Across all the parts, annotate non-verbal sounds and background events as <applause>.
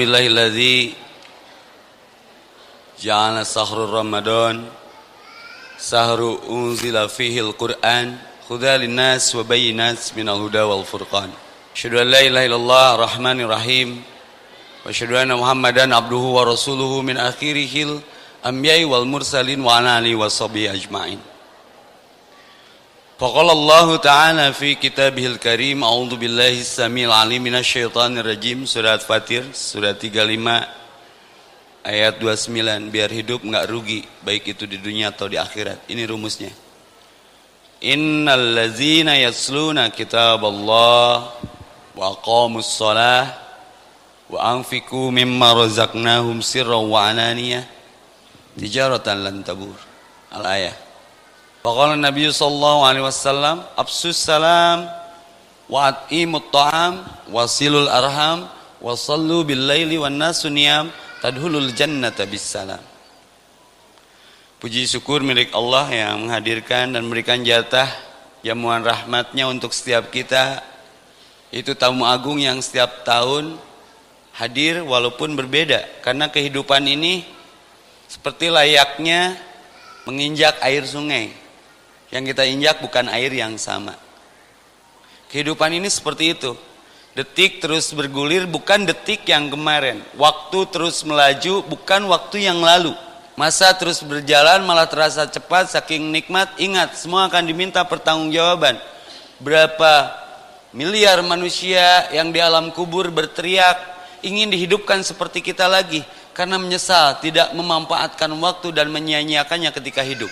بالله الذي جعل سهر رمضان سهر أنزل فيه القرآن هدى للناس وبينات من الهدى والفرقان أشهد أن لا إله إلا الله الرحمن الرحيم وأشهد أن محمدا عبده ورسوله من آخره الأنبياء والمرسلين وعلى آله وصحبه أجمعين فقال الله تعالى في كتابه الكريم أعوذ بالله السميع العليم من الشيطان الرجيم surat Fatir surat 35 ayat 29 biar hidup nggak rugi baik itu di dunia atau di akhirat ini rumusnya Innal ladzina yasluna kitaballah wa aqamus shalah wa anfiqu mimma razaqnahum sirran wa alaniyah tijaratan lan tabur al ayah Faqala Nabi sallallahu alaihi wasallam absus salam wa atimut ta'am wasilul arham wa sallu bil wan tadhulul jannata bis salam. Puji syukur milik Allah yang menghadirkan dan memberikan jatah jamuan rahmatnya untuk setiap kita. Itu tamu agung yang setiap tahun hadir walaupun berbeda karena kehidupan ini seperti layaknya menginjak air sungai yang kita injak bukan air yang sama. Kehidupan ini seperti itu. Detik terus bergulir bukan detik yang kemarin. Waktu terus melaju bukan waktu yang lalu. Masa terus berjalan malah terasa cepat saking nikmat. Ingat semua akan diminta pertanggungjawaban. Berapa miliar manusia yang di alam kubur berteriak ingin dihidupkan seperti kita lagi karena menyesal tidak memanfaatkan waktu dan menyia-nyiakannya ketika hidup.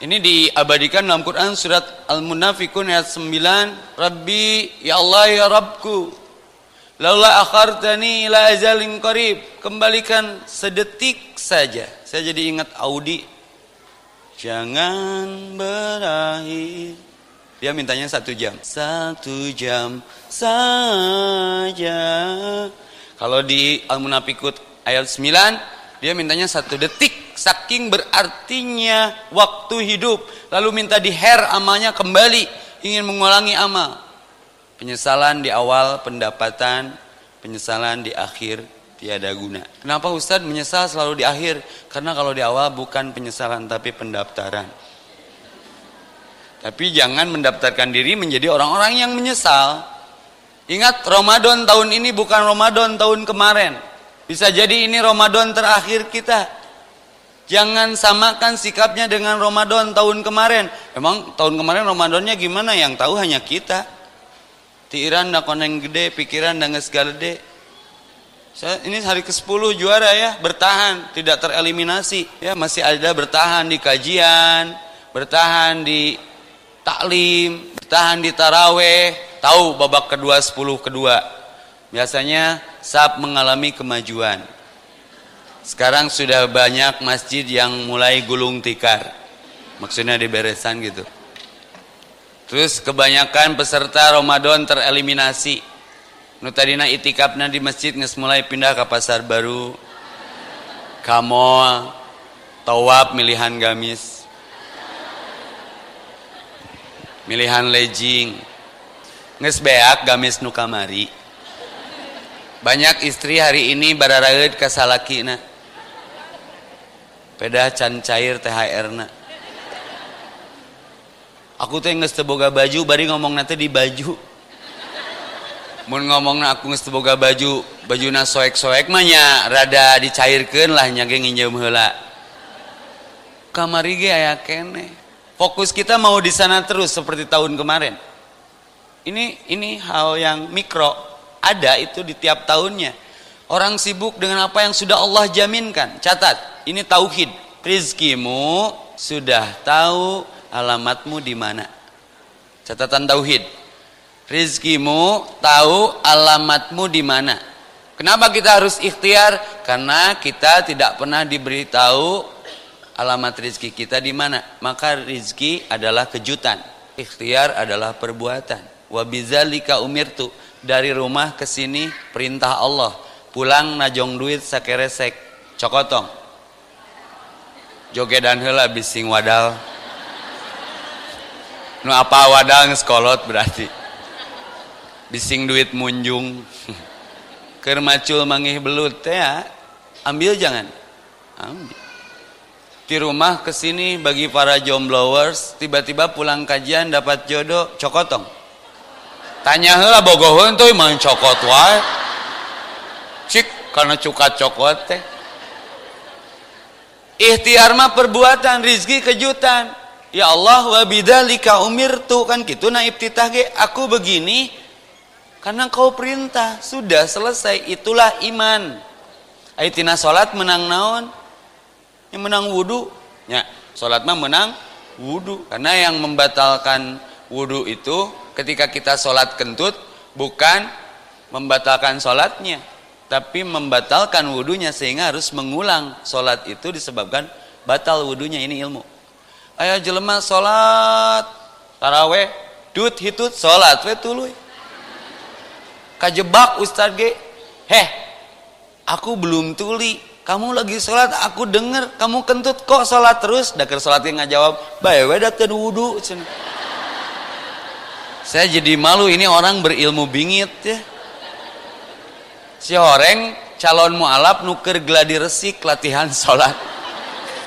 Ini diabadikan dalam Quran surat Al-Munafikun ayat 9. Rabbi, ya Allah ya Rabbku. Laula akhartani ila ajalin qarib. Kembalikan sedetik saja. Saya jadi ingat Audi. Jangan berakhir. Dia mintanya satu jam. Satu jam saja. Kalau di Al-Munafikun ayat 9, dia mintanya satu detik saking berartinya waktu hidup. Lalu minta diher amalnya kembali ingin mengulangi amal penyesalan di awal pendapatan penyesalan di akhir tiada guna. Kenapa Ustadz menyesal selalu di akhir? Karena kalau di awal bukan penyesalan tapi pendaftaran. Tapi jangan mendaftarkan diri menjadi orang-orang yang menyesal. Ingat Ramadan tahun ini bukan Ramadan tahun kemarin bisa jadi ini Ramadan terakhir kita Jangan samakan sikapnya dengan Ramadan tahun kemarin. Emang tahun kemarin Ramadannya gimana? Yang tahu hanya kita. Tiiran dah koneng gede, pikiran gede. Saya, ini hari ke-10 juara ya, bertahan, tidak tereliminasi. Ya, masih ada bertahan di kajian, bertahan di taklim, bertahan di taraweh, tahu babak kedua 10 kedua. Biasanya saat mengalami kemajuan. Sekarang sudah banyak masjid yang mulai gulung tikar. Maksudnya diberesan gitu. Terus kebanyakan peserta Ramadan tereliminasi. Nu tadina itikafna di masjid nges mulai pindah ke pasar baru. Kamol, tawab milihan gamis. Milihan lejing. Nges beak gamis nu kamari. Banyak istri hari ini bararaeud ka salakina peda can cair THR na. Aku tuh nggak boga baju bari ngomong nanti di baju. Mau ngomong aku nggak boga baju baju na soek soek mahnya rada dicairkan lah nyage nginjem hela kamari ge aya kene. Fokus kita mau di sana terus seperti tahun kemarin. Ini ini hal yang mikro ada itu di tiap tahunnya Orang sibuk dengan apa yang sudah Allah jaminkan. Catat, ini tauhid. Rizkimu sudah tahu alamatmu di mana. Catatan tauhid. Rizkimu tahu alamatmu di mana. Kenapa kita harus ikhtiar? Karena kita tidak pernah diberitahu alamat rizki kita di mana. Maka rizki adalah kejutan. Ikhtiar adalah perbuatan. Wabizalika umirtu. Dari rumah ke sini perintah Allah. Pulang najong duit sakeresek. Cokotong. Jogedan hela bising wadal. Nu apa wadal ngeskolot berarti. Bising duit munjung. <laughs> Kermacul mangih belut ya, ambil jangan. Ambil. Di rumah ke sini bagi para jomblowers tiba-tiba pulang kajian dapat jodoh cokotong tanya lah bogohun tuh main cokot wae. Cik karena cuka cokot teh. Ikhtiar mah perbuatan rizki kejutan. Ya Allah wa bidzalika umirtu. Kan gitu nah ibtitah ge aku begini karena kau perintah. Sudah selesai itulah iman. Aitina salat menang naon? Yang menang wudhu ya sholat mah menang wudhu karena yang membatalkan wudhu itu ketika kita sholat kentut bukan membatalkan sholatnya tapi membatalkan wudhunya sehingga harus mengulang sholat itu disebabkan batal wudhunya ini ilmu. Ayo jelema sholat. Taraweh dut hitut sholat we tuluy. Kajebak ustad ge heh aku belum tuli. Kamu lagi sholat aku denger. Kamu kentut kok sholat terus? Dakar sholat yang jawab baik we wudhu saya jadi malu ini orang berilmu bingit ya. Si horeng calon mualaf nuker gladi resik latihan <laughs> sholat.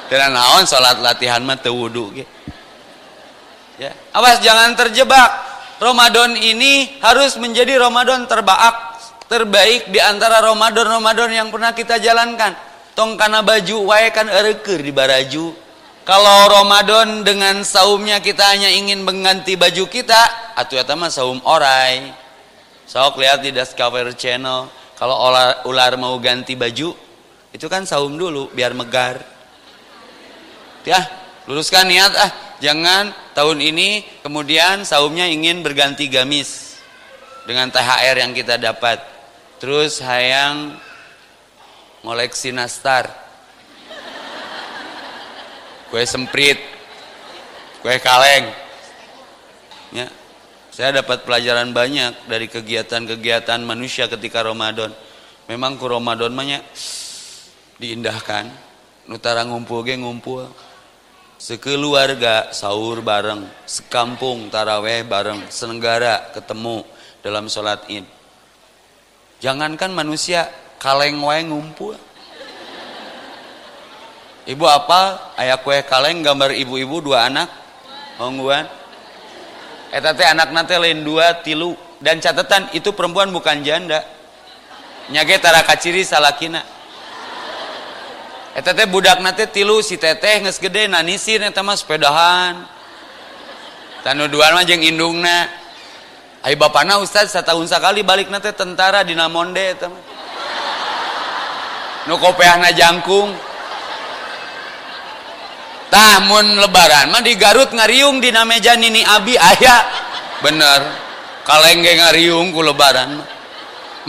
Dan naon sholat latihan mah wudhu ya. Awas jangan terjebak. Ramadan ini harus menjadi Ramadan terbaik terbaik di antara Ramadan-Ramadan yang pernah kita jalankan. Tong karena baju wae kan ereker di baraju kalau Ramadan dengan saumnya kita hanya ingin mengganti baju kita atau ya mah saum orai. Sok lihat di Discovery Channel kalau ular, ular mau ganti baju itu kan saum dulu biar megar. Ya luruskan niat ah jangan tahun ini kemudian saumnya ingin berganti gamis dengan THR yang kita dapat. Terus hayang ngoleksi nastar kue semprit. Kue kaleng. Ya. Saya dapat pelajaran banyak dari kegiatan-kegiatan manusia ketika Ramadan. Memang ku Ramadan banyak diindahkan. Nutara ngumpul ge ngumpul. Sekeluarga sahur bareng sekampung taraweh bareng senegara ketemu dalam sholat id. Jangankan manusia kaleng wae ngumpul ibu apa? Ayah kue kaleng gambar ibu-ibu dua anak. Ongguan eta teh anak nate lain dua tilu. Dan catatan itu perempuan bukan janda. Nyage tara kaciri salakina eta teh budak nate tilu si teteh nges gede nanisin eta mah sepedahan. Tanu dua mah jeung indungna. Ayo bapakna ustaz setahun sekali balik nate tentara di Namonde eta mah. Nu jangkung tahmun lebaran mah di Garut ngariung di nameja nini abi ayah bener. Kaleng ge ngariung ku lebaran mah.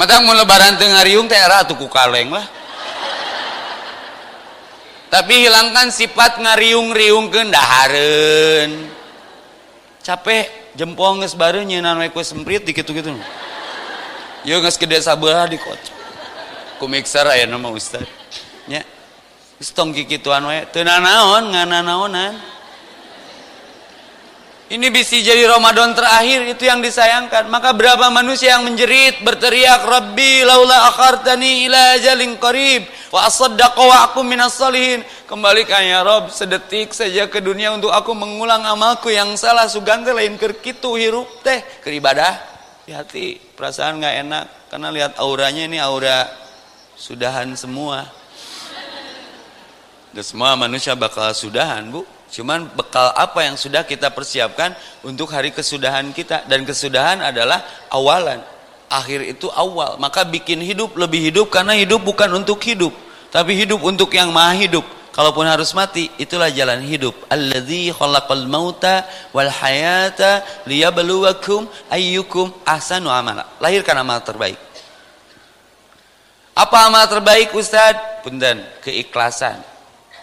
Matang mun lebaran teu ngariung teh era atuh ku kaleng lah. Tapi hilangkan sifat ngariung-riung ke dahareun capek jempol geus bareu nyeunan we semprit dikitu-kitu. Yo geus gede sabelah dikocok ku mixer aya nama ustad nya tong kikituan we teu nanaon ngananaonan. Ini bisa jadi Ramadan terakhir itu yang disayangkan. Maka berapa manusia yang menjerit berteriak Rabbi laula akhartani ila ajalin qarib wa asaddaqa wa aku minas salihin. Kembalikan ya Rob sedetik saja ke dunia untuk aku mengulang amalku yang salah sugante lain keur kitu hirup teh. Ke ibadah hati perasaan nggak enak. Karena lihat auranya ini aura sudahan semua Gak semua manusia bakal sudahan bu. Cuman bekal apa yang sudah kita persiapkan untuk hari kesudahan kita? Dan kesudahan adalah awalan. Akhir itu awal. Maka bikin hidup lebih hidup karena hidup bukan untuk hidup tapi hidup untuk yang maha hidup. Kalaupun harus mati itulah jalan hidup. Alladzi khalaqal mauta wal hayata liyabluwakum ayyukum ahsanu amala. Lahirkan amal terbaik. Apa amal terbaik Ustaz? Punten, keikhlasan.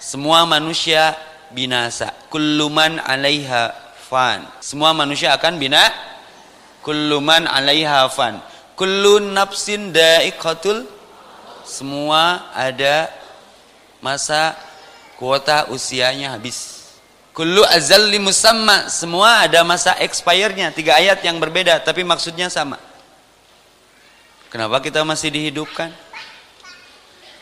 Semua manusia binasa. Kulluman 'alaiha fan. Semua manusia akan bina. Kulluman 'alaiha fan. Kullun nafsin da'iqatul semua ada masa kuota usianya habis. Kullu azalli musamma semua ada masa expire-nya. Tiga ayat yang berbeda tapi maksudnya sama. Kenapa kita masih dihidupkan?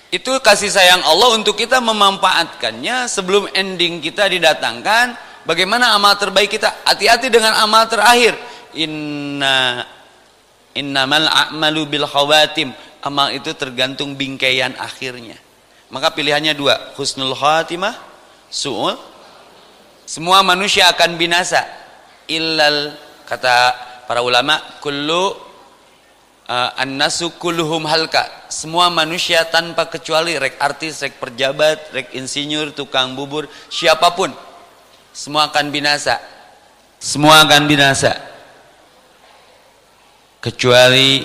Itu kasih sayang Allah untuk kita memanfaatkannya sebelum ending kita didatangkan. Bagaimana amal terbaik kita? Hati-hati dengan amal terakhir. Inna innamal a'malu bil khawatim. Amal itu tergantung bingkaian akhirnya. Maka pilihannya dua, husnul khatimah, su'ul. Semua manusia akan binasa. Illal kata para ulama, kullu an-nasu kulluhum halka. Semua manusia tanpa kecuali rek artis, rek pejabat, rek insinyur, tukang bubur, siapa pun semua akan binasa. Semua akan binasa. Kecuali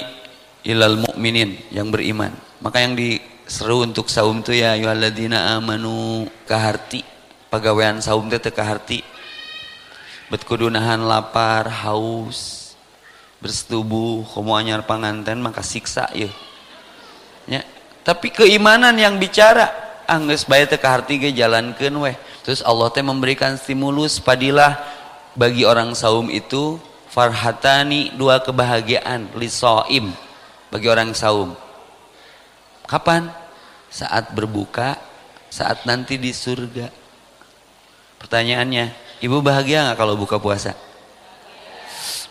ilal mukminin yang beriman. Maka yang diseru untuk saum itu ya ayyuhalladzina amanu kaharti. Pegawaian saum itu kaharti. Bet lapar, haus, bersetubuh komo anyar panganten maka siksa ya. Ya. Tapi keimanan yang bicara angges bae teh kaharti ge jalankeun weh. Terus Allah teh memberikan stimulus padilah bagi orang saum itu farhatani dua kebahagiaan lisoim bagi orang saum. Kapan? Saat berbuka saat nanti di surga. Pertanyaannya ibu bahagia nggak kalau buka puasa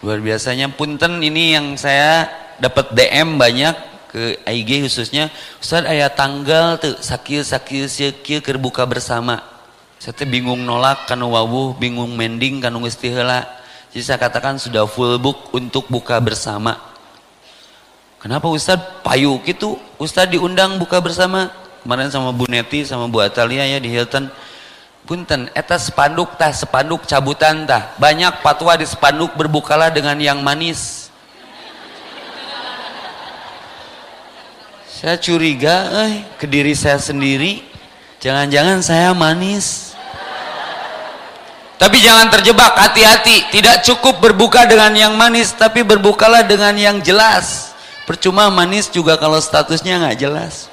Luar biasanya punten ini yang saya dapat DM banyak ke IG khususnya Ustaz ayah tanggal tuh sakil sakil sakil kerbuka bersama. Saya bingung nolak kanu wawuh bingung mending kanu istihela jadi saya katakan sudah full book untuk buka bersama. Kenapa Ustaz payu gitu Ustaz diundang buka bersama. Kemarin sama Bu Neti sama Bu Atalia ya di Hilton punten eta spanduk tah spanduk cabutan tah. Banyak patwa di spanduk berbukalah dengan yang manis. Saya curiga eh ke diri saya sendiri. Jangan-jangan saya manis. Tapi jangan terjebak hati-hati. Tidak cukup berbuka dengan yang manis tapi berbukalah dengan yang jelas. Percuma manis juga kalau statusnya nggak jelas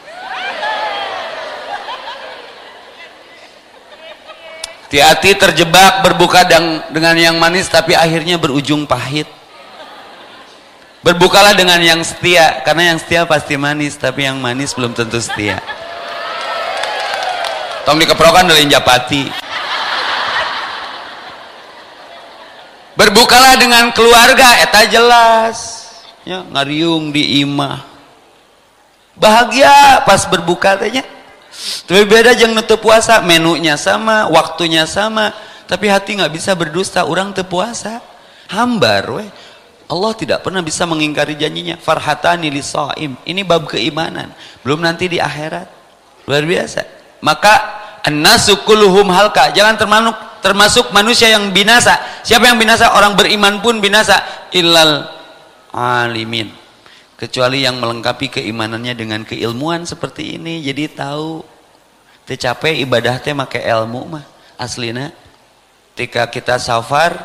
Hati-hati terjebak berbuka dengan yang manis tapi akhirnya berujung pahit. Berbukalah dengan yang setia karena yang setia pasti manis tapi yang manis belum tentu setia. Tong dikeprokan dari Japati. Berbukalah dengan keluarga eta jelas. Ya, ngariung di imah. Bahagia pas berbuka tanya tapi beda jeng nutup puasa, menunya sama, waktunya sama, tapi hati nggak bisa berdusta, orang tepuasa. Hambar weh. Allah tidak pernah bisa mengingkari janjinya. Farhatani lisaim. Ini bab keimanan. Belum nanti di akhirat. Luar biasa. Maka annasu kulluhum halka. Jangan termasuk termasuk manusia yang binasa. Siapa yang binasa? Orang beriman pun binasa. Illal alimin kecuali yang melengkapi keimanannya dengan keilmuan seperti ini jadi tahu. Tercapai ibadah teh make ilmu mah aslina. Ketika kita safar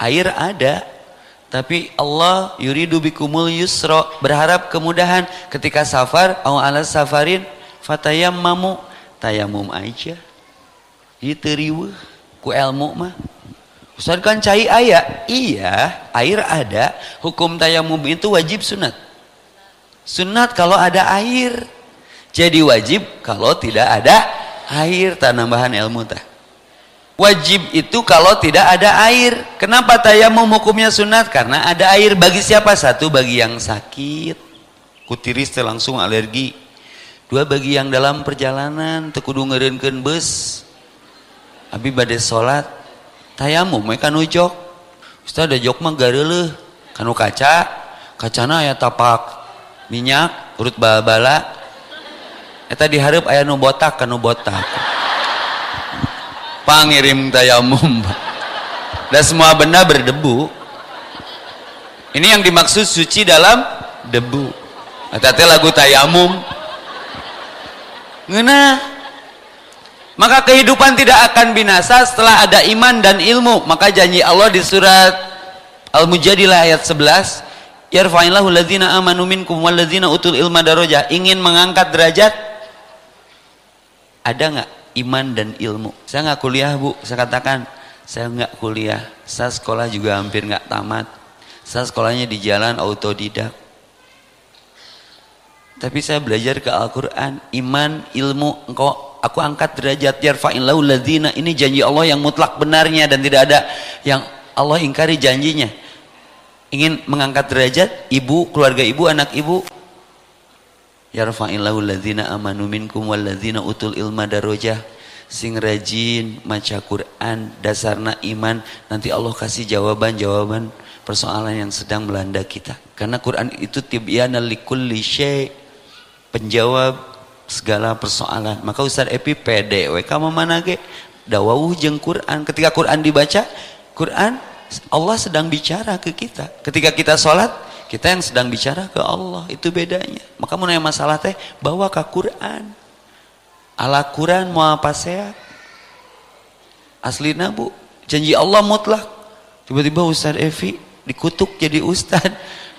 air ada. Tapi Allah yuridu bikumul yusro berharap kemudahan. Ketika safar au ala safarin mamu tayamum aja. Itu ku ilmu mah Ustaz kan cai ayah. Iya, air ada. Hukum tayamum itu wajib sunat. Sunat kalau ada air. Jadi wajib kalau tidak ada air. Tambahan ilmu tah. Wajib itu kalau tidak ada air. Kenapa tayamum hukumnya sunat? Karena ada air bagi siapa? Satu bagi yang sakit. Kutiris langsung alergi. Dua bagi yang dalam perjalanan. Tekudu ngerenken bus. Abi badai sholat tayamum we kanu jok. Ustaz jok mah gareuleuh kanu kaca. Kacana aya tapak minyak urut bala-bala. Eta diharap aya nu botak kanu botak. Pangirim tayamum dan semua benda berdebu. Ini yang dimaksud suci dalam debu. Eta lagu tayamum ngena maka kehidupan tidak akan binasa setelah ada iman dan ilmu. Maka janji Allah di surat Al-Mujadilah ayat 11 yarfa'illahu ladzina amanu minkum walladzina utul ilma darajah ingin mengangkat derajat? Ada nggak iman dan ilmu? Saya nggak kuliah bu. Saya katakan saya nggak kuliah. Saya sekolah juga hampir nggak tamat. Saya sekolahnya di jalan autodidak. Tapi saya belajar ke Al-Quran. Iman ilmu engkau aku angkat derajat yarfa'illahu ladzina ini janji Allah yang mutlak benarnya dan tidak ada yang Allah ingkari janjinya. Ingin mengangkat derajat ibu keluarga ibu anak ibu. Yarfa'illahu ladzina amanu minkum walladzina utul ilma darajah. Sing rajin maca Quran dasarna iman. Nanti Allah kasih jawaban-jawaban persoalan yang sedang melanda kita. Karena Quran itu tibyana likulli syai' penjawab segala persoalan. Maka Ustaz Epi pede we kamu mana ge dawuh jeung Quran. Ketika Quran dibaca, Quran Allah sedang bicara ke kita. Ketika kita sholat, kita yang sedang bicara ke Allah. Itu bedanya. Maka mau nanya masalah teh, bawa ke Quran. Ala Quran mau apa saya? Aslina bu, janji Allah mutlak. Tiba-tiba Ustaz Evi dikutuk jadi Ustaz.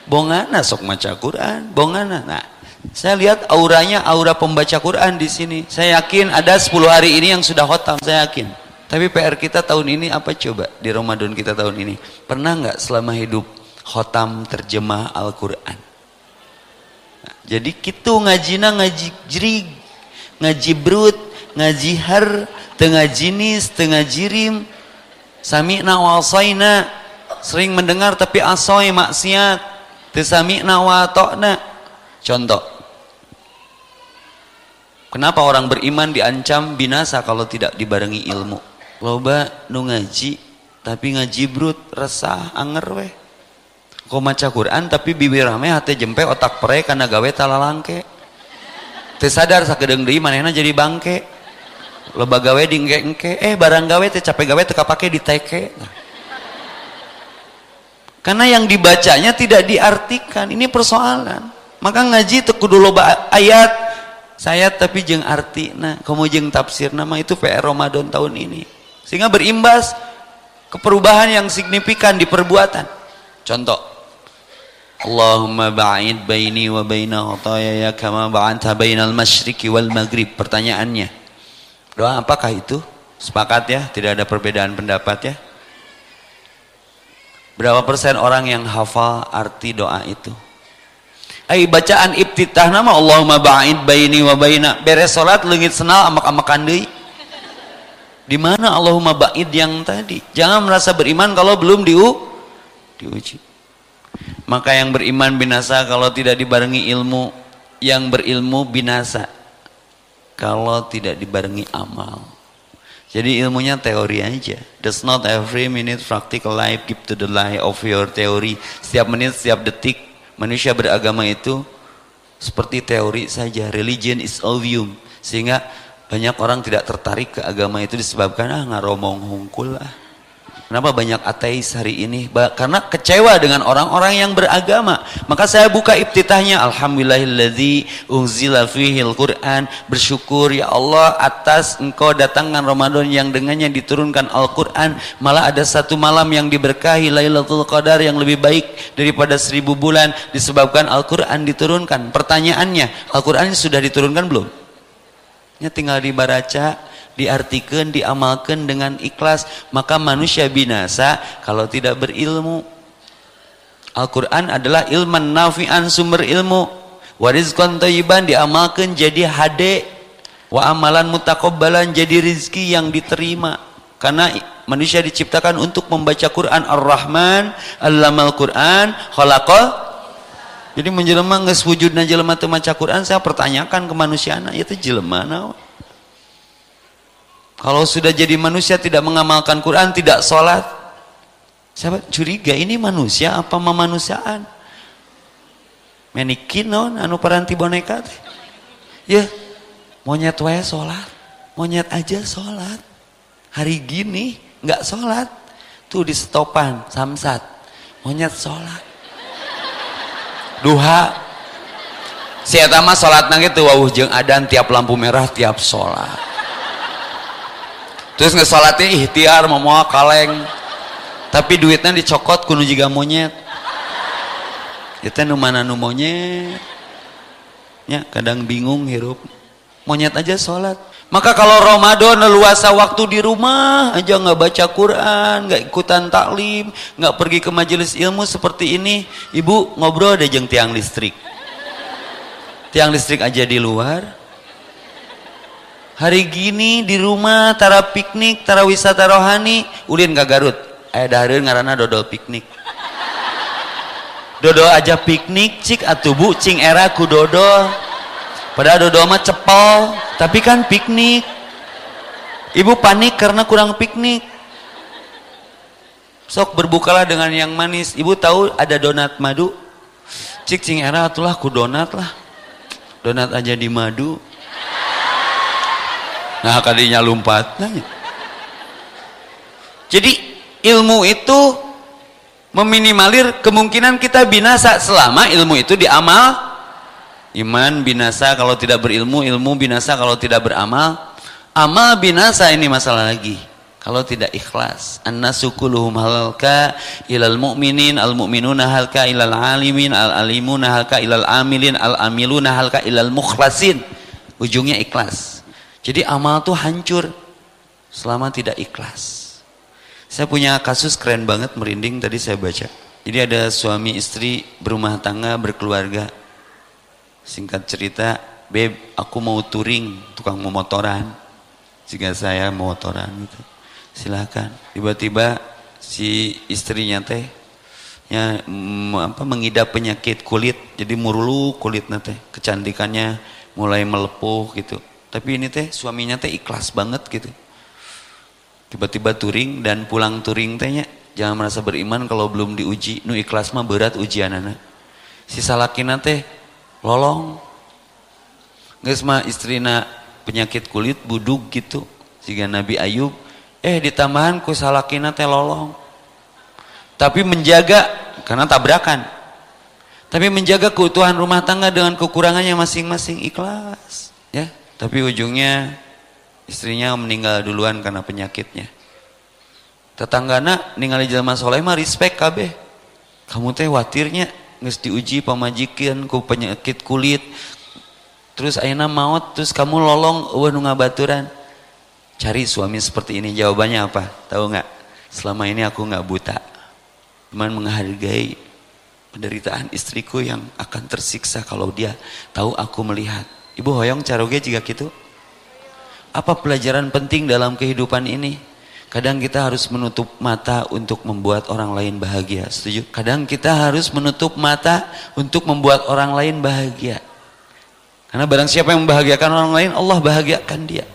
Bongana sok maca Quran, bongana. Nah, saya lihat auranya aura pembaca Quran di sini. Saya yakin ada 10 hari ini yang sudah khotam, saya yakin. Tapi PR kita tahun ini apa coba di Ramadan kita tahun ini? Pernah nggak selama hidup khotam terjemah Al-Quran? Nah, jadi kita ngajina ngaji jerig, ngaji brut, ngaji har, tengah jinis, tengah jirim, sami'na wasaina, sering mendengar tapi asoy maksiat, tesami'na wa ta'na, Contoh. Kenapa orang beriman diancam binasa kalau tidak dibarengi ilmu? Loba nu ngaji tapi ngaji brut resah anger weh. Kau maca Quran tapi bibir rame hati jempe otak pere karena gawe talalangke. Teu sadar sakedeung deui manehna jadi bangke. Loba gawe dingke-engke, eh barang gawe teh capek gawe teu kapake diteke. Karena yang dibacanya tidak diartikan, ini persoalan maka ngaji itu kudu loba ayat. Saya tapi jeng arti nah kamu jeng tafsir nama itu PR Ramadan tahun ini. Sehingga berimbas ke perubahan yang signifikan di perbuatan. Contoh Allahumma ba'id baini wa baina ya kama ba'anta bainal masyriqi wal maghrib. Pertanyaannya doa apakah itu? Sepakat ya tidak ada perbedaan pendapat ya. Berapa persen orang yang hafal arti doa itu Ay bacaan ibtitah nama Allahumma ba'id baini wa baina beres salat leungit senal amak-amakan deui. Di mana Allahumma ba'id yang tadi? Jangan merasa beriman kalau belum diu diuji. Maka yang beriman binasa kalau tidak dibarengi ilmu, yang berilmu binasa kalau tidak dibarengi amal. Jadi ilmunya teori aja. Does not every minute practical life give to the life of your theory. Setiap menit, setiap detik manusia beragama itu seperti teori saja. Religion is ovium sehingga banyak orang tidak tertarik ke agama itu disebabkan ah ngaromong hungkul lah Kenapa banyak ateis hari ini? Karena kecewa dengan orang-orang yang beragama. Maka saya buka ibtitahnya. Alhamdulillahilladzi unzila fihil Qur'an. Bersyukur ya Allah atas engkau datangkan Ramadan yang dengannya diturunkan Al-Quran. Malah ada satu malam yang diberkahi Lailatul Qadar yang lebih baik daripada seribu bulan. Disebabkan Al-Quran diturunkan. Pertanyaannya, Al-Quran sudah diturunkan belum? Ya tinggal dibaca diartikan, diamalkan dengan ikhlas, maka manusia binasa kalau tidak berilmu. Al-Quran adalah ilman nafi'an sumber ilmu. Warizkon toyiban diamalkan jadi hade. Wa amalan mutakobbalan jadi rizki yang diterima. Karena manusia diciptakan untuk membaca Quran Ar-Rahman, Allamal Quran, khalaqal jadi menjelma geus wujudna jelema teu maca Quran saya pertanyakan ke manusia ya teh jelema naon kalau sudah jadi manusia tidak mengamalkan Quran, tidak sholat, saya curiga ini manusia apa memanusiaan? Menikin non, anu paranti boneka. Ya, monyet wae sholat, monyet aja sholat. Hari gini nggak sholat, tuh di stopan samsat, monyet sholat. Duha, si mah sholat nangis tuh wawuh jeng adan tiap lampu merah tiap sholat terus ngesalatnya ikhtiar mau kaleng. Tapi duitnya dicokot kuno juga monyet. Itu nu mana nu monyet? Ya kadang bingung hirup. Monyet aja sholat. Maka kalau Ramadan luasa waktu di rumah aja nggak baca Quran nggak ikutan taklim nggak pergi ke majelis ilmu seperti ini ibu ngobrol deh jeng tiang listrik. Tiang listrik aja di luar hari gini di rumah tara piknik tara wisata rohani. Ulin ke Garut. Ayah dahareun ngarana dodol piknik. Dodol aja piknik cik atuh bu. Cing era ku dodol. Padahal dodol mah cepol tapi kan piknik. Ibu panik karena kurang piknik. Sok berbukalah dengan yang manis. Ibu tahu ada donat madu? Cik cing era atulah ku donat lah donat aja di madu nah kadinya lompat. Jadi ilmu itu meminimalir kemungkinan kita binasa selama ilmu itu diamal. Iman binasa kalau tidak berilmu ilmu binasa kalau tidak beramal. Amal binasa ini masalah lagi. Kalau tidak ikhlas. Annasu kulluhum halka ilal mu'minin al mu'minuna halka ilal alimin al alimuna halka ilal amilin al amiluna halka ilal mukhlasin. Ujungnya ikhlas jadi amal tuh hancur selama tidak ikhlas saya punya kasus keren banget merinding tadi saya baca. Jadi ada suami istri berumah tangga berkeluarga. Singkat cerita, beb aku mau touring tukang memotoran. Jika saya motoran gitu. Silakan. Tiba-tiba si istrinya teh ya apa mengidap penyakit kulit jadi murulu kulit teh kecantikannya mulai melepuh gitu tapi ini teh suaminya teh ikhlas banget gitu. Tiba-tiba touring dan pulang touring tehnya jangan merasa beriman kalau belum diuji. Nu ikhlas mah berat ujian anak si salakina teh lolong. Geus mah istrina penyakit kulit budug gitu. Sehingga Nabi Ayub eh ditambahan ku salakina teh lolong. Tapi menjaga karena tabrakan. Tapi menjaga keutuhan rumah tangga dengan kekurangannya masing-masing ikhlas ya tapi ujungnya istrinya meninggal duluan karena penyakitnya. Tetanggana ningali jelma soleh mah respect kabeh. Kamu teh watirnya nges diuji pamajikan ku penyakit kulit. Terus ayeuna maut terus kamu lolong eueuh nu ngabaturan. Cari suami seperti ini jawabannya apa? Tahu nggak? Selama ini aku nggak buta. Cuman menghargai penderitaan istriku yang akan tersiksa kalau dia tahu aku melihat ibu hoyong caroge jika gitu apa pelajaran penting dalam kehidupan ini? Kadang kita harus menutup mata untuk membuat orang lain bahagia. Setuju? Kadang kita harus menutup mata untuk membuat orang lain bahagia. Karena barang siapa yang membahagiakan orang lain, Allah bahagiakan dia.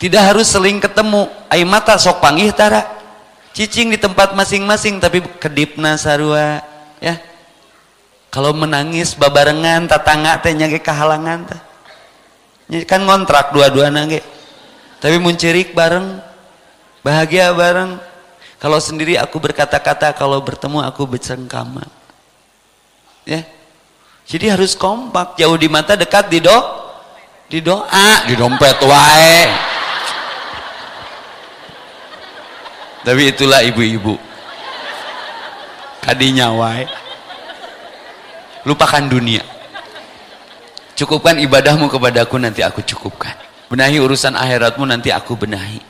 Tidak harus seling ketemu. Ayo mata sok panggih tara. Cicing di tempat masing-masing tapi kedipna sarua. Ya. Kalau menangis babarengan tatangga teh nyage kehalangan teh. Kan ngontrak dua-dua nage tapi muncirik bareng bahagia bareng. Kalau sendiri aku berkata-kata kalau bertemu aku bercengkama ya. Jadi harus kompak. Jauh di mata dekat di do di doa. Di dompet wae. Tapi itulah ibu-ibu. Kadinya wae lupakan dunia Cukupkan ibadahmu kepadaku nanti aku cukupkan. Benahi urusan akhiratmu nanti aku benahi.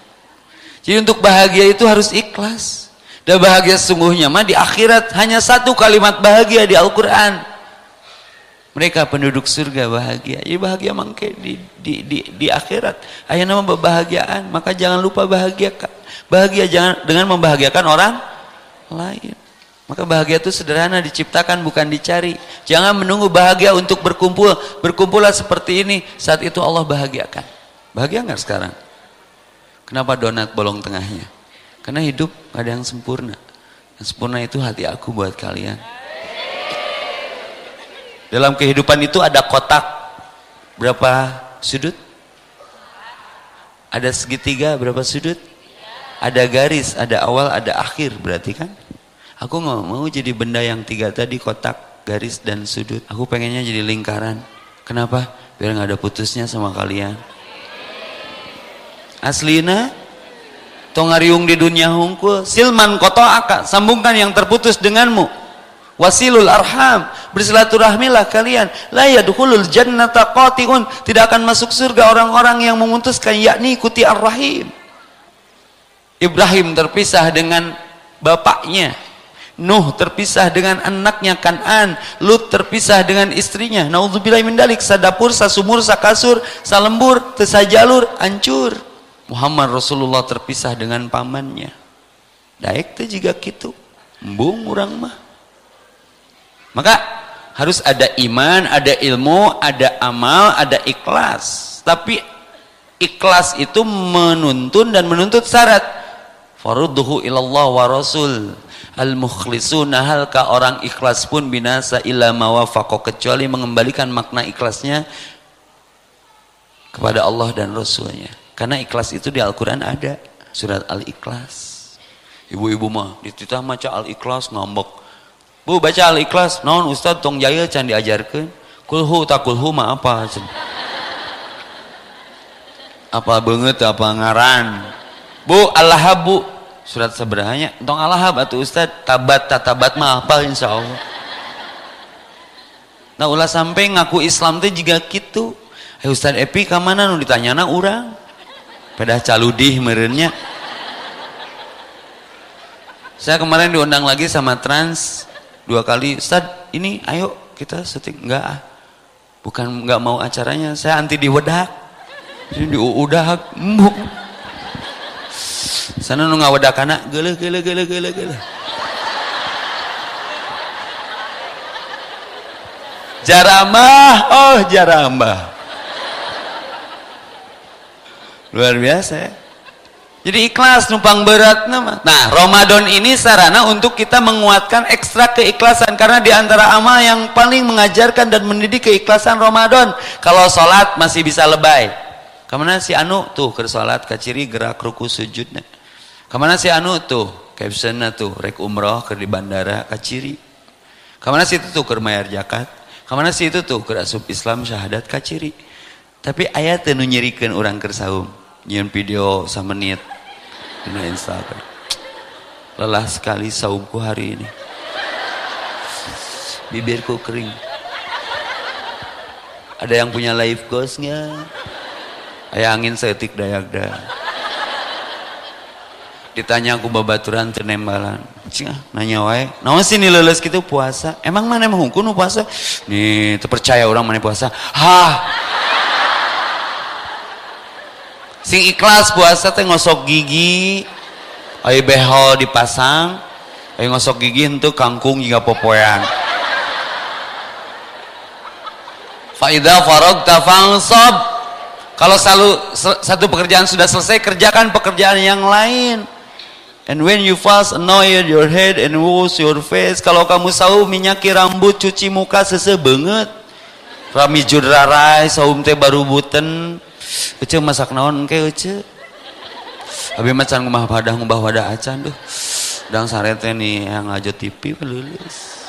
Jadi untuk bahagia itu harus ikhlas. Dan bahagia sesungguhnya mah di akhirat hanya satu kalimat bahagia di Al-Quran. Mereka penduduk surga bahagia. Jadi bahagia mangke di, di, di, di akhirat. Ayah nama kebahagiaan. Maka jangan lupa bahagia. Bahagia jangan dengan membahagiakan orang lain. Maka bahagia itu sederhana diciptakan bukan dicari. Jangan menunggu bahagia untuk berkumpul. Berkumpullah seperti ini. Saat itu Allah bahagiakan. Bahagia nggak sekarang? Kenapa donat bolong tengahnya? Karena hidup ada yang sempurna. Yang sempurna itu hati aku buat kalian. Dalam kehidupan itu ada kotak. Berapa sudut? Ada segitiga berapa sudut? Ada garis, ada awal, ada akhir berarti kan? Aku nggak mau jadi benda yang tiga tadi kotak, garis dan sudut. Aku pengennya jadi lingkaran. Kenapa? Biar nggak ada putusnya sama kalian. Aslina, tongariung di dunia hungkul, silman koto akak, sambungkan yang terputus denganmu. Wasilul arham, bersilaturahmilah kalian. La yadkhulul jannata qati'un, tidak akan masuk surga orang-orang yang memutuskan yakni ikuti ar-rahim. Ibrahim terpisah dengan bapaknya Nuh terpisah dengan anaknya Kanan, Lut terpisah dengan istrinya. Nauzubillah min dalik, sadapur, sasumur, sakasur, salembur, tesajalur, hancur. Muhammad Rasulullah terpisah dengan pamannya. Daek teh juga gitu. Embung orang mah. Maka harus ada iman, ada ilmu, ada amal, ada ikhlas. Tapi ikhlas itu menuntun dan menuntut syarat. Farudduhu ilallah wa rasul. Al mukhlisuna halka orang ikhlas pun binasa illa mawafaqo kecuali mengembalikan makna ikhlasnya kepada Allah dan Rasulnya. Karena ikhlas itu di Al-Quran ada surat Al-Ikhlas. Ibu-ibu mah dititah maca Al-Ikhlas ngambek. Bu baca Al-Ikhlas? Non Ustaz tong jaya can diajarkan kulhu tak kulhu mah apa? Apa banget apa ngaran? Bu Allah bu surat sebenarnya tong alahab atau ustad tabat tatabat mah apa insya Allah. Nah ulah sampai ngaku Islam teh juga gitu. Hey, ustad Epi ke mana nu ditanya na orang pada caludih merenya saya kemarin diundang lagi sama trans dua kali. Ustad ini ayo kita syuting enggak ah. Bukan enggak mau acaranya. Saya anti diwedak jadi diudah embuk sana nu ngawadakana geuleuh geuleuh geuleuh geuleuh geuleuh jaramah oh jaramah luar biasa ya jadi ikhlas numpang berat nama. Nah, Ramadan ini sarana untuk kita menguatkan ekstra keikhlasan karena di antara amal yang paling mengajarkan dan mendidik keikhlasan Ramadan. Kalau sholat masih bisa lebay. Ke mana si Anu tuh ke sholat ke ciri gerak ruku sujudnya. Ke mana si anu tuh? Captionnya tuh, rek umroh ke di bandara ke Ciri. Ke mana sih itu tuh ke mayar jakat? Ke mana sih itu tuh ke asup Islam syahadat ke Ciri. Tapi ayat nu nyerikan orang kersaum. Nyian video menit di Instagram. Lelah sekali saumku hari ini. Bibirku kering. Ada yang punya live coach-nya? Ayah angin setik dayak dah. Ditanya aku babaturan tenembalan Cina, nanya wae naon sih leles gitu puasa? Emang mana emang hukum puasa? Nih terpercaya orang mana puasa. Ha sing ikhlas puasa teh ngosok gigi ayo behol dipasang ayo ngosok gigi untuk kangkung juga popoyan. Faida farog tafangsab kalau selalu satu pekerjaan sudah selesai kerjakan pekerjaan yang lain And when you fast, anoint your head and wash your face. Kalau kamu saum minyaki rambut, cuci muka sese banget. Rami judrarai, saum teh baru buten. Ece masak naon ke ece. Abi macan ngumah padah ngubah wadah acan duh. Dang sarete nih yang aja TV lulus.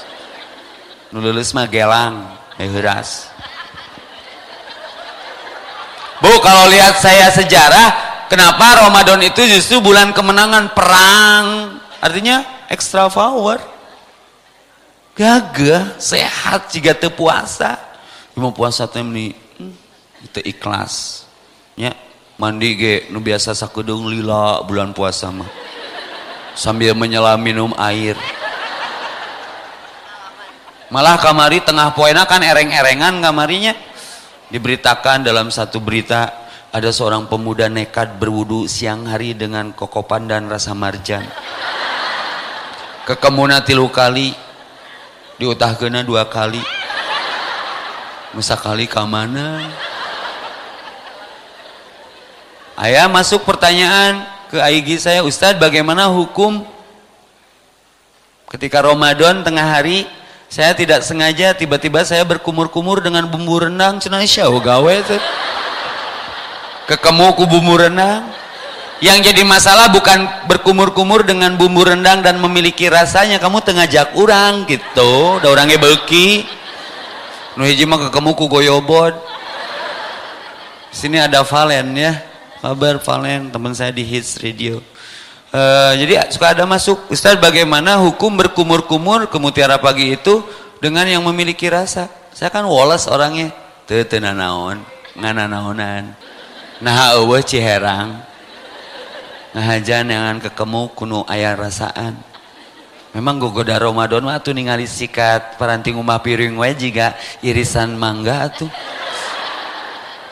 Lulus mah gelang, eh heras. Bu, kalau lihat saya sejarah, Kenapa Ramadan itu justru bulan kemenangan perang? Artinya extra power. Gagah, sehat jika puasa. Mau puasa teh ini hmm, itu ikhlas. Ya, mandi ge nu biasa sakudung lila bulan puasa mah. Sambil menyelam minum air. Malah kamari tengah poena kan ereng-erengan kamarinya. Diberitakan dalam satu berita ada seorang pemuda nekat berwudu siang hari dengan kokopan dan rasa marjan. Ke kemuna tilu kali diutah kena dua kali. Masa kali ayah masuk pertanyaan ke IG saya Ustadz bagaimana hukum? Ketika Ramadan tengah hari saya tidak sengaja tiba-tiba saya berkumur-kumur dengan bumbu rendang. Cenah gawe tuh. Kekemu ku bumbu rendang. Yang jadi masalah bukan berkumur-kumur dengan bumbu rendang dan memiliki rasanya. Kamu tengajak orang gitu. Ada orangnya beki. Nu hiji mah kekemu ku sini ada Valen ya. Kabar Valen. Teman saya di Hits Radio uh, jadi suka ada masuk. Ustaz bagaimana hukum berkumur-kumur ke mutiara pagi itu dengan yang memiliki rasa? Saya kan woles orangnya. Tetenanaon ngananaonan. Nah eueuh ciherang ngahajan yang kekemu kuno ayah rasaan. Memang gogoda Ramadan mah tuh ningali sikat paranting umah piring wae juga irisan mangga tuh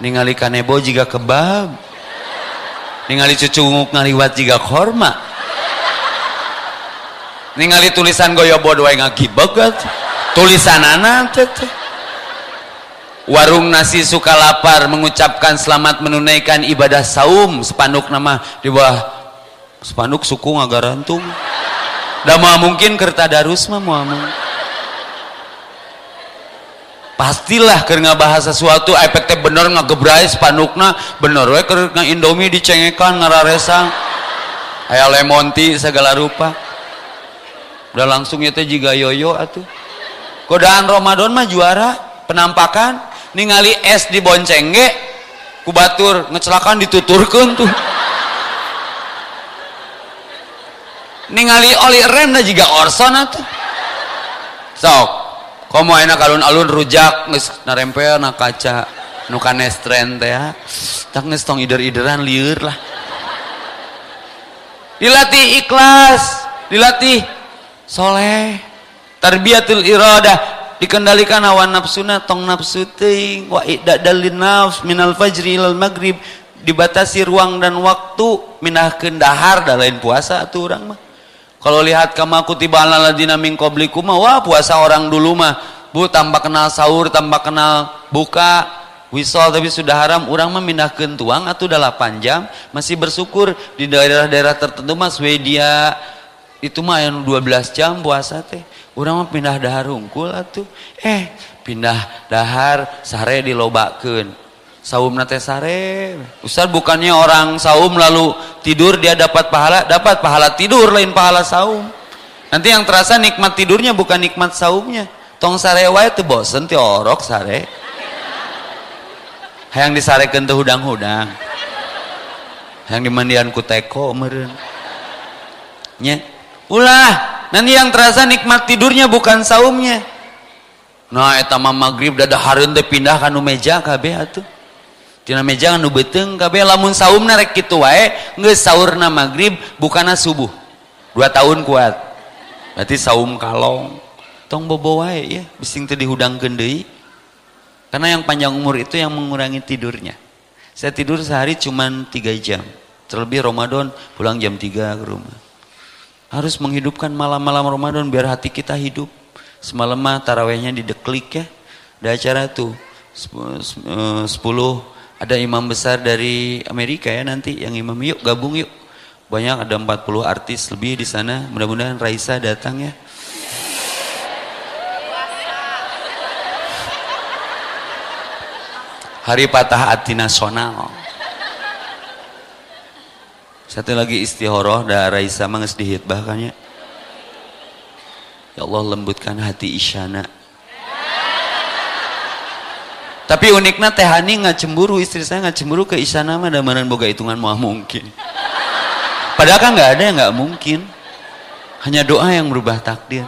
ningali kanebo juga kebab ningali cucunguk ngaliwat juga korma ningali tulisan goyobod wae ngagibeg tulisan anak warung nasi suka lapar mengucapkan selamat menunaikan ibadah saum. Spanduk nama di bawah spanduk suku ngagarantung mau mungkin kerta darus mah mau pastilah karena bahasa sesuatu efeknya bener ngagebrai spandukna bener we keur indomie dicengekan ngararesang aya lemonti segala rupa. Udah langsung itu juga yoyo atuh. Godaan Ramadan mah juara penampakan. Ningali es di bonceng ge kubatur ngecelakan dituturkan tuh. Ningali oli rem juga orson tuh sok komo enak alun-alun rujak nges narempel na kaca nukan estren teh ya. Tak nges tong ider-ideran liur lah. Dilatih ikhlas dilatih soleh. Tarbiyatul iradah dikendalikan hawa nafsuna tong nafsu teuing. Wa idadalin nafs minal fajri ilal maghrib. Dibatasi ruang dan waktu minah kendahar dah lain puasa atuh orang mah kalau lihat kama kutiba alal ladina min qablikum wah puasa orang dulu mah bu tambah kenal sahur tambah kenal buka wisol tapi sudah haram orang mah mindahkeun tuang atuh 8 jam masih bersyukur. Di daerah-daerah tertentu mah Swedia itu mah yang 12 jam puasa teh. Orang mah pindah dahar hungkul atuh. Eh pindah dahar sare dilobakeun saum nate sare. Ustaz bukannya orang saum lalu tidur dia dapat pahala? Dapat pahala tidur lain pahala saum. Nanti yang terasa nikmat tidurnya bukan nikmat saumnya. Tong sare wae teu bosen ti orok sare. Hayang disarekeun teu hudang-hudang. Hayang dimandian ku teko meureun. Nya? Ulah nanti yang terasa nikmat tidurnya bukan saumnya. Nah eta maghrib dada hareun teh pindah ka meja kabeh atuh meja beteng lamun saumna rek kitu wae geus saurna maghrib bukana subuh. Dua tahun kuat. Berarti saum kalong. Tong bobo wae ya, bising teu dihudangkeun deui. Karena yang panjang umur itu yang mengurangi tidurnya. Saya tidur sehari cuma 3 jam. Terlebih Ramadan pulang jam 3 ke rumah. Harus menghidupkan malam-malam Ramadan biar hati kita hidup. Semalam tarawehnya dideklik ya. Ada acara tuh 10 ada imam besar dari Amerika ya nanti yang imam yuk gabung yuk. Banyak ada 40 artis lebih di sana. Mudah-mudahan Raisa datang ya. Hari Patah Hati Nasional satu lagi istihoroh da Raisa manges dihit bahkannya Ya Allah lembutkan hati Isyana tapi uniknya teh Hani nggak cemburu istri saya nggak cemburu ke Isana mah dan mana boga hitungan mau mungkin. Padahal kan nggak ada yang nggak mungkin. Hanya doa yang merubah takdir.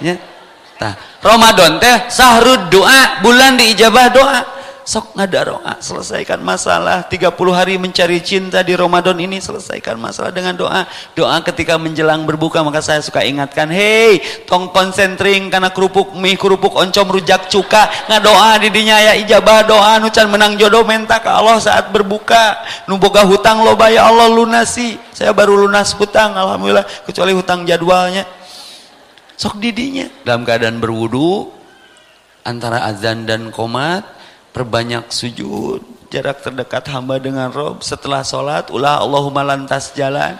Ya. Tah, Ramadan teh sahrud doa bulan diijabah doa sok ngadaroa selesaikan masalah. 30 hari mencari cinta di Ramadan ini selesaikan masalah dengan doa. Doa ketika menjelang berbuka maka saya suka ingatkan hei tong konsentring karena kerupuk mie kerupuk oncom rujak cuka. Ngadoa didinya ya ijabah doa nucan menang jodoh minta ke Allah saat berbuka. Nuboga hutang loba ya Allah lunasi. Saya baru lunas hutang Alhamdulillah kecuali hutang jadwalnya. Sok didinya dalam keadaan berwudu antara azan dan komat perbanyak sujud jarak terdekat hamba dengan Rob. Setelah sholat ulah Allahumma lantas jalan.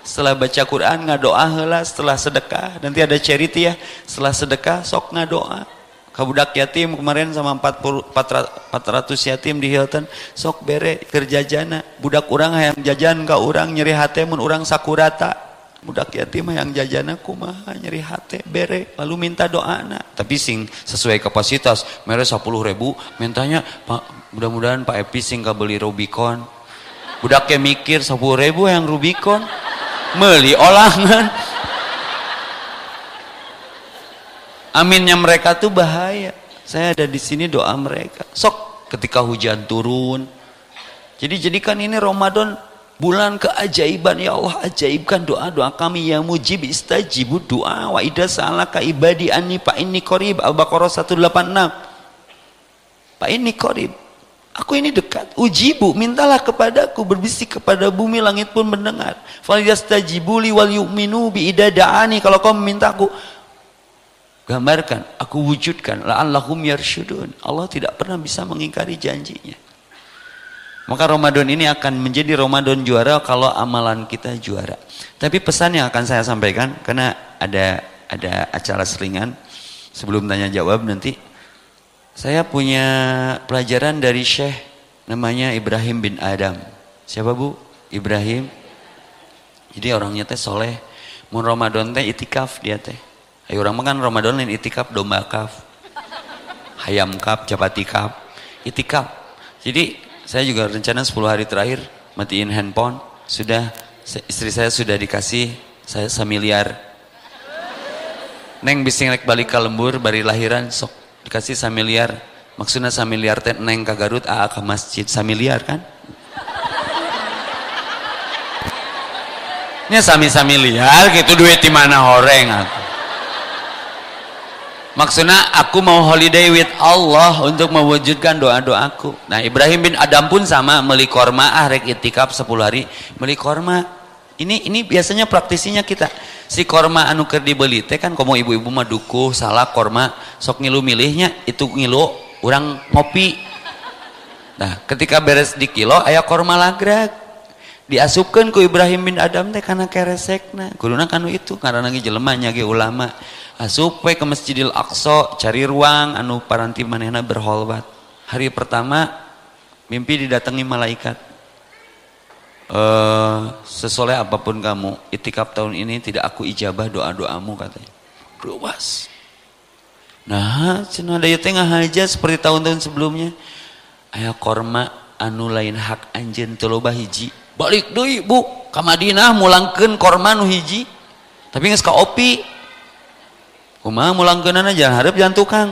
Setelah baca Quran ngadoa heula setelah sedekah nanti ada charity ya. Setelah sedekah sok ngadoa. Kabudak yatim kemarin sama 40 400 yatim di Hilton. Sok bere kerja jana. Budak orang yang jajan ke orang nyeri hati mun orang sakurata budak yatim yang jajana kumaha nyeri hati bere lalu minta doa anak tapi sing sesuai kapasitas mere 10 ribu mintanya pak mudah-mudahan Pak Epi sing beli Rubicon. Budaknya mikir 10 ribu yang Rubicon? Meli olangan. Aminnya mereka tuh bahaya. Saya ada di sini doa mereka. Sok ketika hujan turun. Jadi jadikan ini Ramadan Bulan keajaiban ya Allah ajaibkan doa-doa kami ya mujib istajibu doa wa idza salaka ibadi anni fa inni qarib Al-Baqarah 186 Pak ini qarib Aku ini dekat. Ujibu, mintalah kepadaku, berbisik kepada bumi, langit pun mendengar. Falyastajibu li wal yu'minu bi idada'ani. Kalau kau memintaku, gambarkan, aku wujudkan. La'allahum yarsyudun. Allah tidak pernah bisa mengingkari janjinya. Maka Ramadan ini akan menjadi Ramadan juara kalau amalan kita juara. Tapi pesan yang akan saya sampaikan, karena ada ada acara seringan, sebelum tanya jawab nanti, saya punya pelajaran dari Syekh namanya Ibrahim bin Adam. Siapa Bu? Ibrahim. Jadi orangnya teh soleh. Mau Ramadan teh itikaf dia teh. Ayo orang makan Ramadan lain itikaf domba kaf. Hayam kaf, capati kaf. Itikaf. Jadi saya juga rencana 10 hari terakhir matiin handphone. Sudah istri saya sudah dikasih saya samiliar. Neng bising rek balik ke lembur bari lahiran sok dikasih samiliar maksudnya samiliar teh neng ke Garut aa ke masjid samiliar kan ini sami samiliar gitu duit di mana horeng maksudnya aku mau holiday with Allah untuk mewujudkan doa-doaku nah Ibrahim bin Adam pun sama meli korma ah rek itikaf 10 hari meli korma ini ini biasanya praktisinya kita. Si korma anu keur dibeli teh kan komo ibu-ibu mah dukuh salah korma sok ngilu milihnya itu ngilu orang ngopi. Nah, ketika beres di kilo aya korma lagrag. Diasupkan ku Ibrahim bin Adam teh karena keresekna. Kuduna kanu itu karena lagi jelema ge ulama. Asup ke Masjidil Aqsa cari ruang anu paranti manehna berholwat. Hari pertama mimpi didatangi malaikat uh, sesoleh apa pun kamu, itikaf tahun ini tidak aku ijabah doa-doamu katanya. Luas. Nah, cina daya tengah aja seperti tahun-tahun sebelumnya. Ayah korma anu lain hak anjen teloba hiji. Balik doi bu, ke Madinah mulangkan korma anu hiji. Tapi nggak opi. Kuma mulangkeun aja? Harap jangan tukang.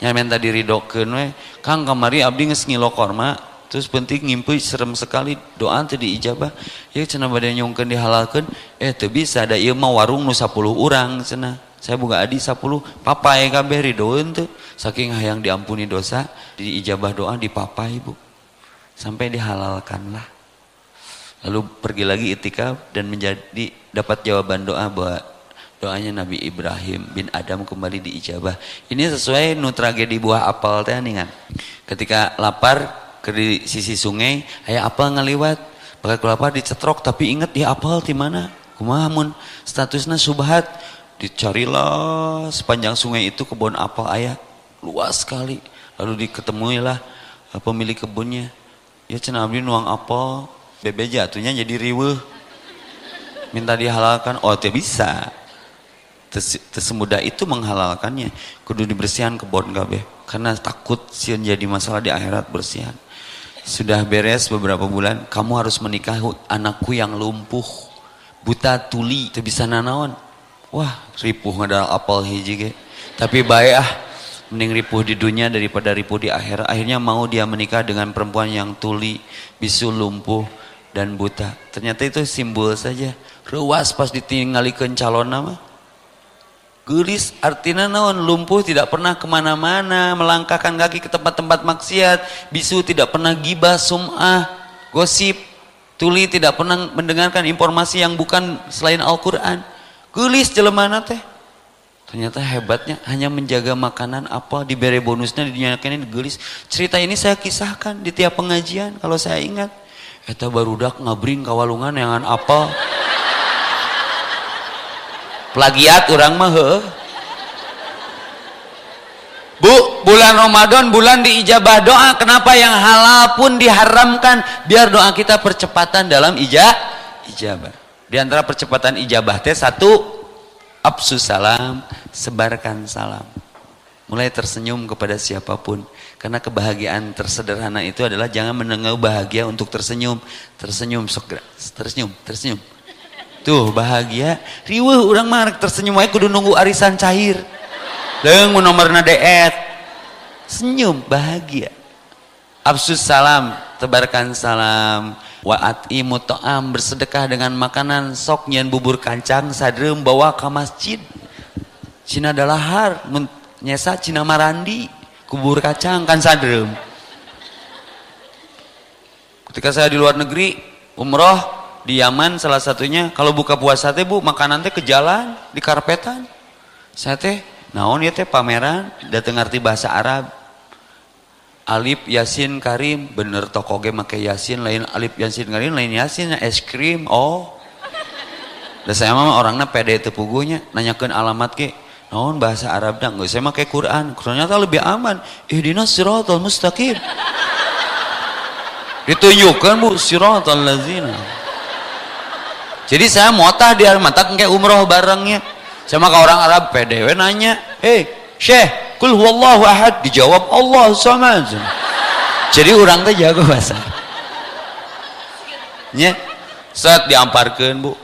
Ya minta diri dokeun we. Kang kamari abdi geus ngilo korma terus penting ngimpi serem sekali. Doa teh diijabah. Ya cina badai nyongkeun dihalalkan eh tuh bisa ada iya mah warung nu 10 orang cina saya buka adi 10 papai kabeh ridoeun tuh saking hayang diampuni dosa diijabah doa di papai ibu sampai dihalalkan lah lalu pergi lagi itikaf dan menjadi dapat jawaban doa bahwa doanya Nabi Ibrahim bin Adam kembali diijabah. Ini sesuai nu tragedi buah apel teh kan ketika lapar ke di sisi sungai ayah apel ngaliwat. Pakai kelapa dicetrok tapi ingat dia apel di mana? Kumaha statusnya subhat. Dicarilah sepanjang sungai itu kebun apel ayah luas sekali. Lalu diketemuilah eh, pemilik kebunnya. Ya cenah abdi nuang apel bebe jatuhnya jadi riweh. Minta dihalalkan. Oh tidak bisa. Tersemudah itu menghalalkannya. Kudu dibersihan kebun gabe karena takut sih jadi masalah di akhirat bersihan. Sudah beres beberapa bulan, kamu harus menikah anakku yang lumpuh, buta tuli, itu bisa nanawan. Wah, ripuh ada apel hiji ge. Tapi baik ah, mending ripuh di dunia daripada ripuh di akhirat. Akhirnya mau dia menikah dengan perempuan yang tuli, bisu lumpuh dan buta. Ternyata itu simbol saja. Ruas pas ditinggalkan calon nama. Gelis artinya naon? Lumpuh tidak pernah ke mana-mana melangkahkan kaki ke tempat-tempat maksiat. Bisu tidak pernah gibah sum'ah gosip. Tuli tidak pernah mendengarkan informasi yang bukan selain Al-Quran. Gelis jelemana teh? Ternyata hebatnya hanya menjaga makanan apa diberi bonusnya dinyakan ini gelis. Cerita ini saya kisahkan di tiap pengajian kalau saya ingat eta barudak ngabring kawalungan yang apa plagiat orang mah Bu, bulan Ramadan bulan diijabah doa. Kenapa yang halal pun diharamkan? Biar doa kita percepatan dalam ija ijabah. Di antara percepatan ijabah teh satu absus salam, sebarkan salam. Mulai tersenyum kepada siapa pun. Karena kebahagiaan tersederhana itu adalah jangan mendengar bahagia untuk tersenyum. Tersenyum, segera. Tersenyum, tersenyum. Tuh bahagia. Riweh orang marek tersenyum aja kudu nunggu arisan cair. Leung nomorna deet. Senyum bahagia. Absus salam, tebarkan salam. Wa'at ta'am bersedekah dengan makanan sok nyen bubur kancang sadrem bawa ke masjid. Cina dalahar nyesa Cina marandi kubur kacang kan sadrem. Ketika saya di luar negeri umroh di Yaman salah satunya kalau buka puasa teh Bu makanan teh ke jalan di karpetan. Saya teh naon ya teh pameran dateng ngerti bahasa Arab Alif Yasin Karim bener toko ge make Yasin lain Alif Yasin Karim lain Yasin es krim oh dan saya mah orangnya pede tepugunya nanyakan alamat ke naon bahasa Arab dah nggak saya make Quran. Ternyata lebih aman. Ihdinas siratal mustaqim. <laughs> Ditunjukkan bu siratal lazina. Jadi saya motah di mata kayak umroh barengnya. Sama ke orang Arab pede we nanya hei syekh Kul huwallahu ahad? Dijawab Allah sama Jadi orang teh jago bahasa. Nya saat diamparkan Bu.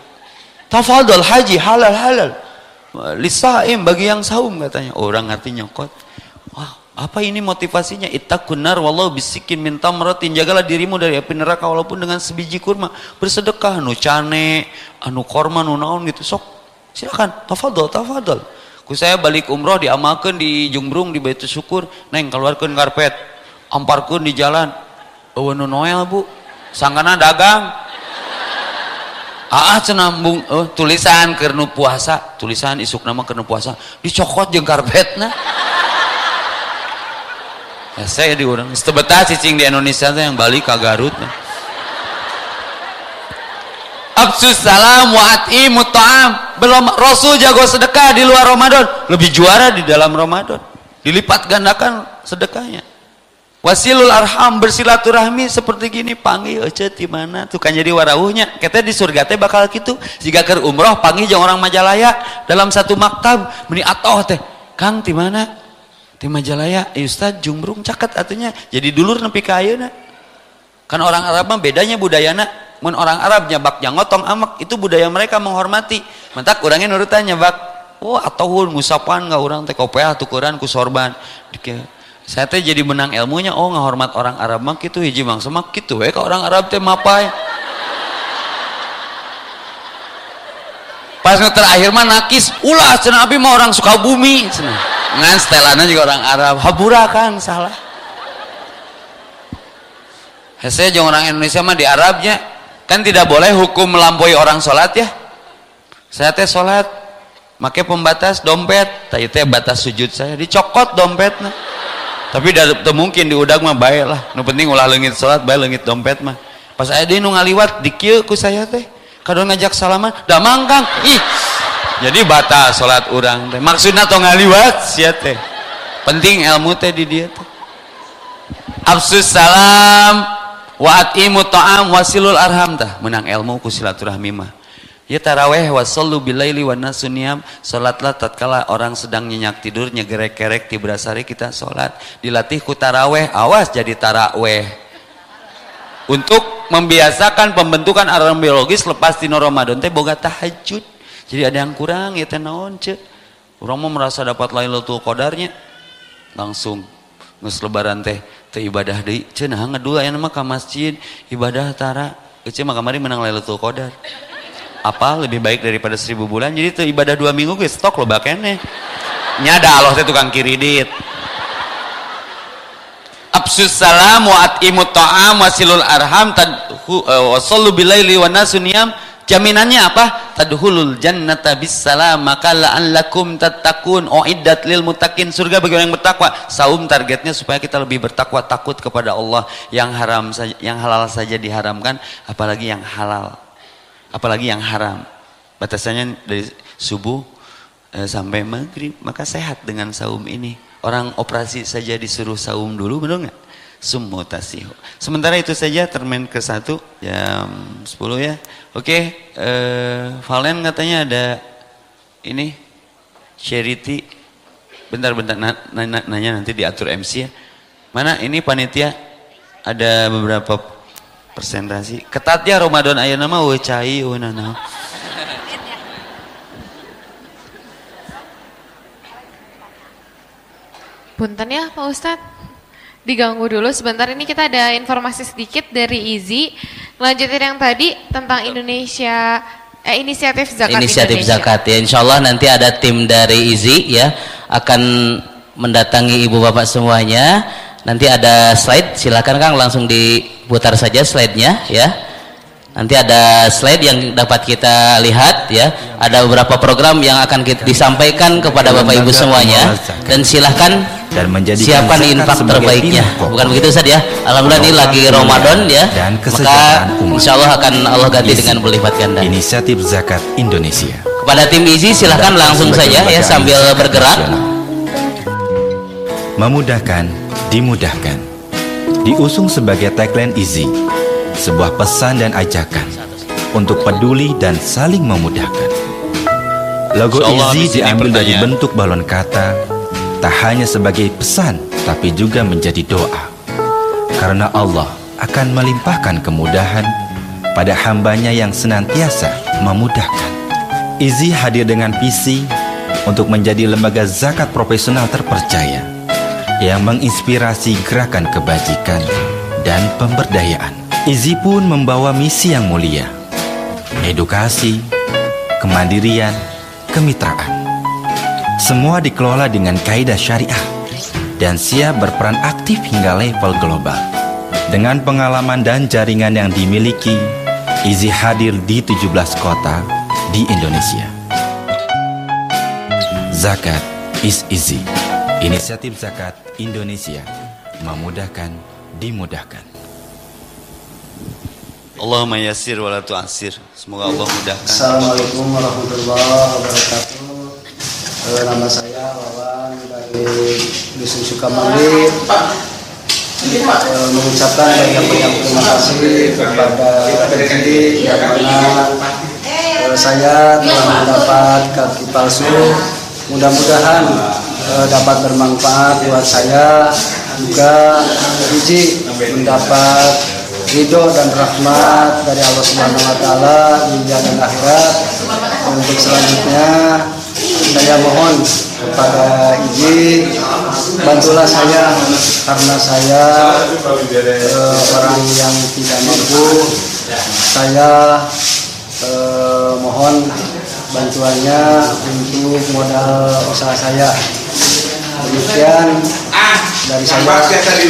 Tafadhal haji halal halal. Lisaim bagi yang saum katanya. Orang ngerti nyokot. Wah, apa ini motivasinya? Ittaqun nar wallahu bisikin min tamratin. Jagalah dirimu dari api neraka walaupun dengan sebiji kurma. Bersedekah anu cane, anu korma, anu naon gitu. Sok silakan. Tafadhal, tafadhal ku saya balik umroh diamalkan di Jumbrung di Baitu Syukur neng keluarkan karpet amparkan di jalan nu Noel bu sangkana dagang ah cenambung oh, tulisan kernu puasa tulisan isuk nama kernu puasa dicokot jeng karpet nah ya saya di orang sebetah cicing di Indonesia yang balik ke Garut nah salam wa at'imu ta'am. Belum Rasul jago sedekah di luar Ramadan, lebih juara di dalam Ramadan. Dilipat gandakan sedekahnya. Wasilul arham bersilaturahmi seperti gini panggil aja di mana? Tuh kan jadi warawuhnya. Kita di surga teh bakal gitu. Jika ke umroh panggil jangan orang Majalaya. Dalam satu maktab meni atoh teh Kang di mana? Di Majalaya. Eh, Ustaz jumbrung caket artinya jadi dulur nepi ka kan orang Arab mah bedanya budayana. Mun orang Arab nyabak ngotong amak itu budaya mereka menghormati. Mentak orangnya nurutannya bak oh atau ngusapan nggak orang teh kopeah tukuran ku sorban saya teh jadi menang ilmunya. Oh ngahormat orang Arab mak itu hiji mang semak gitu eh orang Arab teh mapai pas terakhir mah nakis ulah cenah abi mah orang suka bumi cenah. Ngan setelana juga orang Arab habura kan salah. Hese jeung orang Indonesia mah di Arabnya kan tidak boleh hukum melampaui orang sholat ya. Saya teh sholat make pembatas dompet. Tadi teh batas sujud saya dicokot dompet nah. Tapi tidak mungkin diudag mah baik lah. Nu penting ulah lengit sholat baik lengit dompet mah. Pas ada nu ngaliwat dikieu ku saya teh. Kado ngajak salaman dah mangkang ih. Jadi batas sholat orang teh. Maksudnya to ngaliwat sia teh. Penting ilmu teh di dia teh. Absus salam. Wa'at imu ta'am wasilul arham tah. Menang ilmu ku silaturahmi mah ya taraweh wasallu bilaili wa nasuniyam salatlah tatkala orang sedang nyenyak tidur nyegerek-gerek ti berasari kita salat dilatih ku taraweh awas jadi taraweh. Untuk membiasakan pembentukan alarm biologis lepas dino Ramadan teh boga tahajud. Jadi ada yang kurang ya teh naon orang mau merasa dapat Lailatul Qadarnya langsung nges lebaran teh teh ibadah deui. Cenah ngedua aya mah ka masjid. Ibadah tara eueuh mah kamari menang Lailatul Qadar apa lebih baik daripada seribu bulan jadi tuh ibadah dua minggu gue stok lo bakene nyada Allah teh tukang kiridit absus salam wa at'imut ta'am wasilul arham tadhu uh, wa sallu bilaili wa nasuniyam Jaminannya apa? Tadhulul jannata bisalam maka la'allakum tattaqun uiddat lil muttaqin surga bagi orang yang bertakwa. Saum targetnya supaya kita lebih bertakwa takut kepada Allah. Yang haram saja yang halal saja diharamkan apalagi yang halal. Apalagi yang haram. Batasannya dari subuh eh, sampai maghrib maka sehat dengan saum ini. Orang operasi saja disuruh saum dulu benar nggak? Sumutasihu. Sementara itu saja termen ke satu jam 10 ya. Oke, eh, Valen katanya ada ini charity. Bentar-bentar nanya nanti diatur MC ya. Mana ini panitia ada beberapa presentasi. Ketatnya Ramadan ayah nama wecai wenana. Punten ya Pak Ustadz diganggu dulu sebentar ini kita ada informasi sedikit dari Izi Lanjutin yang tadi tentang Indonesia eh, inisiatif zakat inisiatif Indonesia. zakat ya Insya Allah nanti ada tim dari Izi ya akan mendatangi ibu bapak semuanya nanti ada slide silakan Kang langsung diputar saja slide-nya ya. Nanti ada slide yang dapat kita lihat ya. Ada beberapa program yang akan kita disampaikan kepada bapak ibu semuanya. dan silahkan dan siapkan infak terbaiknya. bukan begitu Ustaz ya? Alhamdulillah ini lagi Ramadan ya. Dan maka insya Allah akan Allah ganti dengan berlipat ganda. Inisiatif Zakat Indonesia. kepada tim Izi silahkan langsung saja ya sambil bergerak. Memudahkan, dimudahkan. Diusung sebagai tagline Easy, sebuah pesan dan ajakan untuk peduli dan saling memudahkan. Logo habis Easy diambil dari bentuk balon kata, tak hanya sebagai pesan, tapi juga menjadi doa. Karena Allah akan melimpahkan kemudahan pada hambanya yang senantiasa memudahkan. Easy hadir dengan visi untuk menjadi lembaga zakat profesional terpercaya yang menginspirasi gerakan kebajikan dan pemberdayaan. Easy pun membawa misi yang mulia, edukasi, kemandirian, kemitraan. Semua dikelola dengan kaidah syariah dan siap berperan aktif hingga level global. Dengan pengalaman dan jaringan yang dimiliki, Easy hadir di 17 kota di Indonesia. Zakat is easy. Inisiatif Zakat Indonesia memudahkan, dimudahkan. Allahumma yassir wa la tu'assir. Semoga Allah mudahkan. Assalamualaikum warahmatullahi wabarakatuh. Eh, nama saya Wawan dari Dusun Sukamandi. Eh, mengucapkan banyak-banyak terima kasih kepada Edi yang mana eh, saya telah mendapat kaki palsu. Mudah-mudahan eh, dapat bermanfaat buat saya juga Iji mendapat ridho dan rahmat dari Allah Subhanahu wa taala dunia dan akhirat. Untuk selanjutnya saya mohon kepada Iji bantulah saya karena saya eh, orang yang tidak mampu. Saya eh, mohon bantuannya untuk modal usaha saya. Demikian dari saya.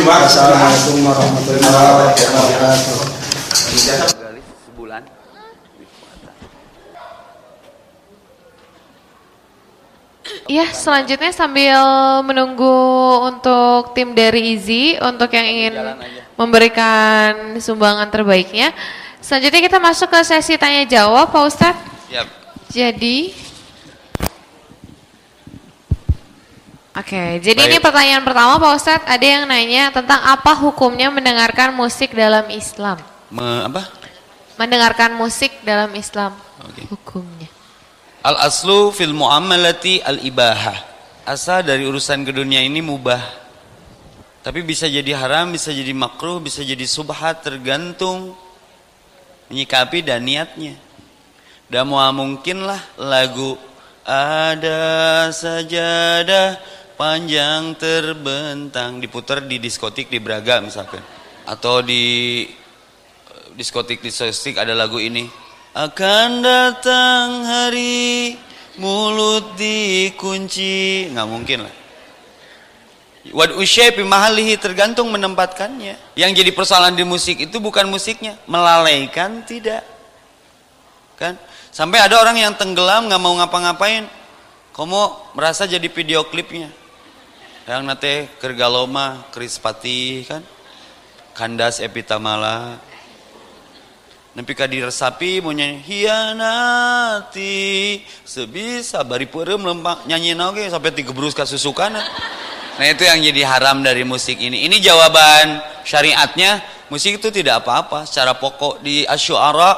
Wassalamualaikum warahmatullahi wabarakatuh. sebulan Iya, selanjutnya sambil menunggu untuk tim dari Izi untuk yang ingin memberikan sumbangan terbaiknya. Selanjutnya kita masuk ke sesi tanya jawab, Pak Ustadz. Jadi, oke, jadi ini Baik. pertanyaan pertama, Pak Ustadz. Ada yang nanya tentang apa hukumnya mendengarkan musik dalam Islam? Me, apa? Mendengarkan musik dalam Islam, Oke. hukumnya. Al aslu fil muamalati al ibahah. Asal dari urusan ke dunia ini mubah. Tapi bisa jadi haram, bisa jadi makruh, bisa jadi subhat tergantung menyikapi dan niatnya. Dan mungkinlah lagu ada sajadah panjang terbentang diputar di diskotik di Braga misalkan atau di diskotik diskotik ada lagu ini akan datang hari mulut dikunci nggak mungkin lah Wad usyai mahalihi tergantung menempatkannya. Yang jadi persoalan di musik itu bukan musiknya, melalaikan tidak. Kan? Sampai ada orang yang tenggelam nggak mau ngapa-ngapain. Kamu merasa jadi video klipnya. Yang nate kergaloma, krispati kan. Kandas epitamala. Nepi ka diresapi mau hianati sebisa bari peureum lempak nyanyi oge sampai digebrus ka susukana. Nah itu yang jadi haram dari musik ini. Ini jawaban syariatnya. Musik itu tidak apa-apa. Secara pokok di Asyuara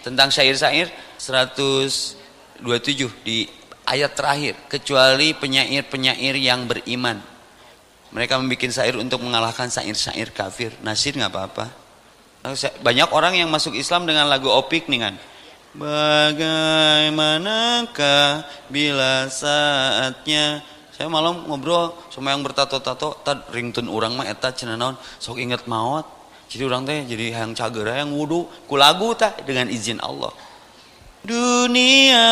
tentang syair-syair 127 di ayat terakhir. Kecuali penyair-penyair yang beriman. Mereka membuat syair untuk mengalahkan syair-syair kafir. Nasir nggak apa-apa. Banyak orang yang masuk Islam dengan lagu opik nih kan. Bagaimanakah bila saatnya saya malam ngobrol sama yang bertato-tato tad ringtone orang mah eta cenah sok inget maut jadi orang teh jadi yang cagera yang wudhu ku lagu tak dengan izin Allah dunia.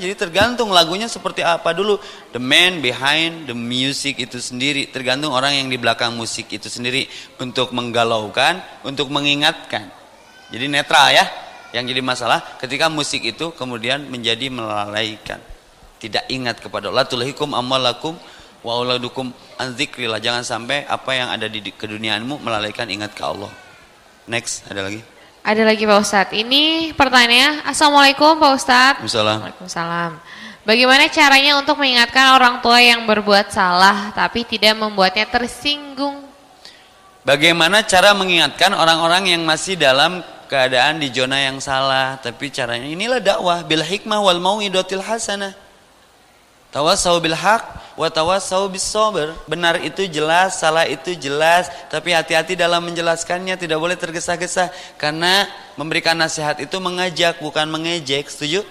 Jadi tergantung lagunya seperti apa dulu. The man behind the music itu sendiri. Tergantung orang yang di belakang musik itu sendiri. Untuk menggalaukan untuk mengingatkan. Jadi netral ya yang jadi masalah. Ketika musik itu kemudian menjadi melalaikan. Tidak ingat kepada Allah. Tulhikum amalakum wa auladukum an jangan sampai apa yang ada di keduniaanmu melalaikan ingat ke Allah. Next ada lagi ada lagi Pak Ustadz. Ini pertanyaannya Assalamualaikum Pak Ustadz. Waalaikumsalam. Bagaimana caranya untuk mengingatkan orang tua yang berbuat salah tapi tidak membuatnya tersinggung? Bagaimana cara mengingatkan orang-orang yang masih dalam keadaan di zona yang salah? Tapi caranya inilah dakwah bil hikmah wal mau'idatil hasanah tawasau bil haq wa tawasau bis benar itu jelas salah itu jelas. Tapi hati-hati dalam menjelaskannya tidak boleh tergesa-gesa. Karena memberikan nasihat itu mengajak bukan mengejek. Setuju?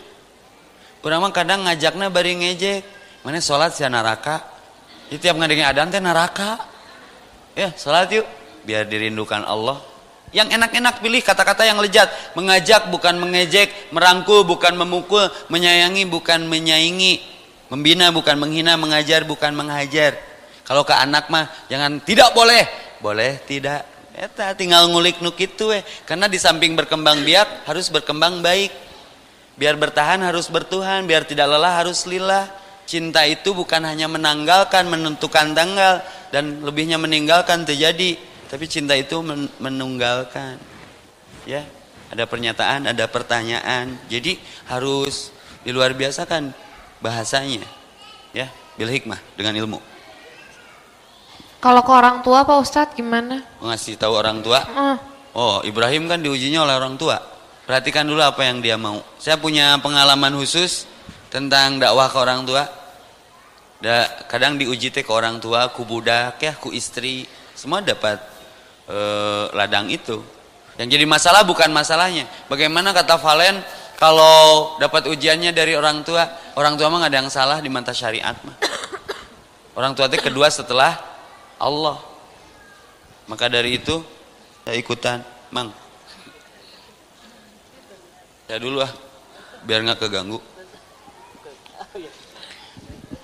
Orang mah kadang ngajaknya bari ngejek. Mana sholat sih neraka itu tiap ngadengin adan teh neraka ya sholat yuk. Biar dirindukan Allah. Yang enak-enak pilih kata-kata yang lejat. Mengajak bukan mengejek, merangkul bukan memukul, menyayangi bukan menyaingi, membina bukan menghina, mengajar bukan menghajar. Kalau ke anak mah jangan tidak boleh, boleh tidak. Eta tinggal ngulik nuk itu eh. Karena di samping berkembang biak harus berkembang baik. Biar bertahan harus bertuhan, biar tidak lelah harus lillah. Cinta itu bukan hanya menanggalkan, menentukan tanggal dan lebihnya meninggalkan terjadi tapi cinta itu menunggalkan. Ya, ada pernyataan, ada pertanyaan. Jadi harus di luar biasa kan bahasanya. Ya, bil hikmah dengan ilmu. Kalau ke orang tua Pak Ustadz gimana? Ngasih tahu orang tua? Uh. Oh, Ibrahim kan diujinya oleh orang tua. Perhatikan dulu apa yang dia mau. Saya punya pengalaman khusus tentang dakwah ke orang tua. Da, kadang diuji teh ke orang tua, ku budak ya, ku istri, semua dapat eh, ladang itu. Yang jadi masalah bukan masalahnya. Bagaimana kata Valen kalau dapat ujiannya dari orang tua, orang tua mah gak ada yang salah di mata syariat mah. Orang tua itu kedua setelah Allah. Maka dari itu saya ikutan, Mang. Ya dulu ah, biar nggak keganggu.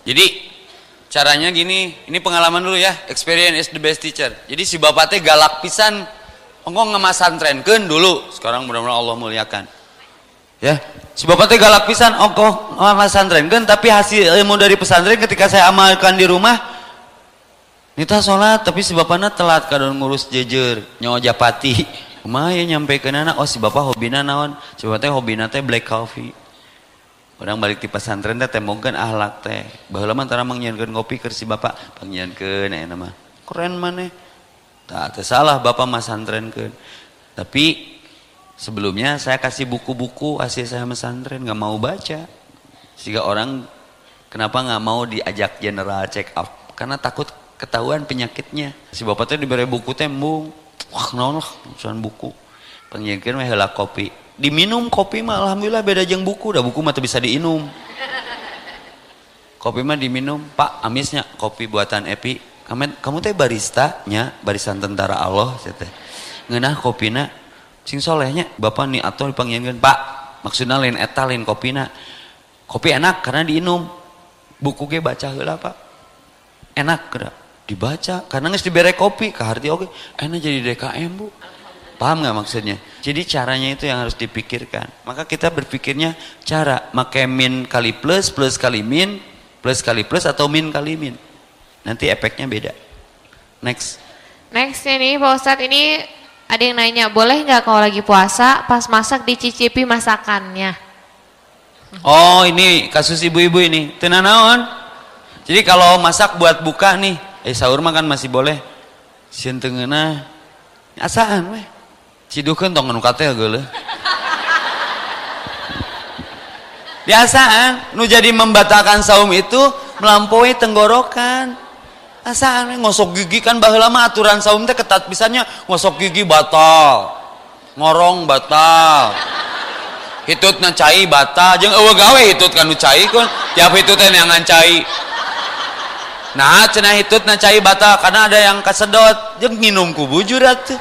Jadi Caranya gini, ini pengalaman dulu ya, experience is the best teacher. Jadi si bapaknya galak pisan, engkau ngemasantrenkeun dulu. Sekarang mudah-mudahan Allah muliakan. Ya, si bapaknya galak pisan, engkau ngemasantrenkeun tapi hasil ilmu dari pesantren ketika saya amalkan di rumah Nita sholat tapi si bapaknya telat kadang ngurus jejer nyawa japati. <laughs> Kumaha ya nyampe ke nana, oh si bapak hobina naon? Si bapaknya hobina teh black coffee. Orang balik di pesantren teh temongkeun ahlak teh. Mah antara mangnyiankeun ngopi keur si bapak pangnyieunkeun aya nama keren maneh. Tak teh salah bapak mas santrenkeun tapi sebelumnya saya kasih buku-buku hasil saya mesantren nggak mau baca. Sehingga orang kenapa nggak mau diajak general check up? Karena takut ketahuan penyakitnya. Si bapak teh diberi buku tembung. Wah naon buku. Pangnyieunkeun mah heula kopi. Diminum kopi mah alhamdulillah beda jeng buku. Dah buku mah bisa diinum. Kopi mah diminum. Pak amisnya kopi buatan Epi. Kamu kamu teh barista nya barisan tentara Allah teh. Ngeunah kopina sing solehnya bapak nih atau dipanggilkan pak maksudnya lain eta lain kopina kopi enak karena diinum buku ke baca heula pak enak kira dibaca karena nggak diberi kopi ke oke enak jadi DKM bu Paham nggak maksudnya? Jadi caranya itu yang harus dipikirkan. Maka kita berpikirnya cara pakai min kali plus, plus kali min, plus kali plus atau min kali min. Nanti efeknya beda. Next. Next ini Pak Ustadz ini ada yang nanya, boleh nggak kalau lagi puasa pas masak dicicipi masakannya? Oh ini kasus ibu-ibu ini. Tenanawan. Jadi kalau masak buat buka nih, eh sahur mah kan masih boleh. Sieun asaan weh cidukan tong kate geuleuh biasaan nu jadi membatalkan saum itu melampaui tenggorokan asaan ngosok gigi kan baheula mah aturan saum teh ketat pisannya. Ngosok gigi batal. Ngorong batal. Hitutna cai batal. Jeung eueuh gawe hitut kanu cai kun. Tiap hitut yang cai. Nah cenah hitutna cai batal karena ada yang kasedot. Jeung nginum ku bujur atuh.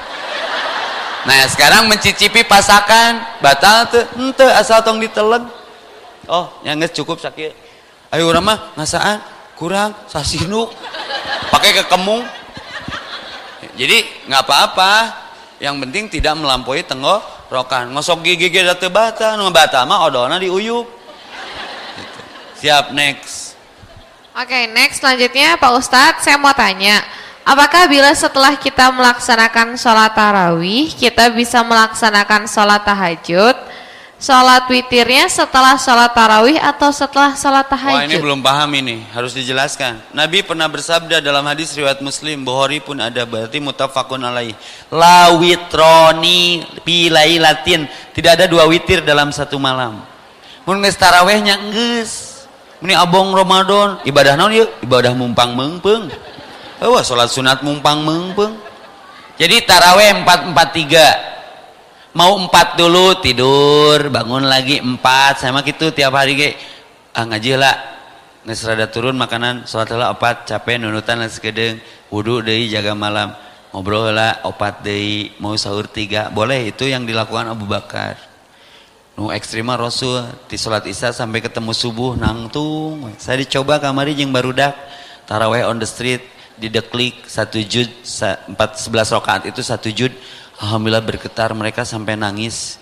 Nah sekarang mencicipi pasakan. Batal tuh. Ente asal tong diteleg. Oh yang cukup sakit. Ayo ramah ngasaan kurang sasinuk pakai ke kemung. Jadi nggak apa-apa. Yang penting tidak melampaui tenggorokan. Ngosok gigi gigi datu bata, nu bata mah odona diuyup. Gitu. Siap next. Oke, okay, next selanjutnya Pak Ustadz, saya mau tanya. Apakah bila setelah kita melaksanakan sholat tarawih, kita bisa melaksanakan sholat tahajud, sholat witirnya setelah sholat tarawih atau setelah sholat tahajud? Wah ini belum paham ini, harus dijelaskan. Nabi pernah bersabda dalam hadis riwayat Muslim, Bukhari pun ada berarti mutafakun alaih. La witroni pilailatin, tidak ada dua witir dalam satu malam. Mun tarawihnya geus. Ini abong Ramadan, ibadah naon yuk? Ibadah mumpang mengpeng. Oh, sholat sunat mumpang mengpeng. Jadi taraweh 443. Mau empat dulu tidur, bangun lagi empat, sama gitu tiap hari ge. Ah ngaji lah. Geus rada turun makanan, sholat lah opat, capek nunutan lah sekedeng, wudu deui jaga malam. Ngobrol lah opat deui, mau sahur tiga, boleh itu yang dilakukan Abu Bakar. Nu ekstrema Rasul di sholat isya sampai ketemu subuh nangtung. Saya dicoba kamari jeung barudak taraweh on the street di deklik satu jud empat sebelas rakaat itu satu jud alhamdulillah bergetar mereka sampai nangis.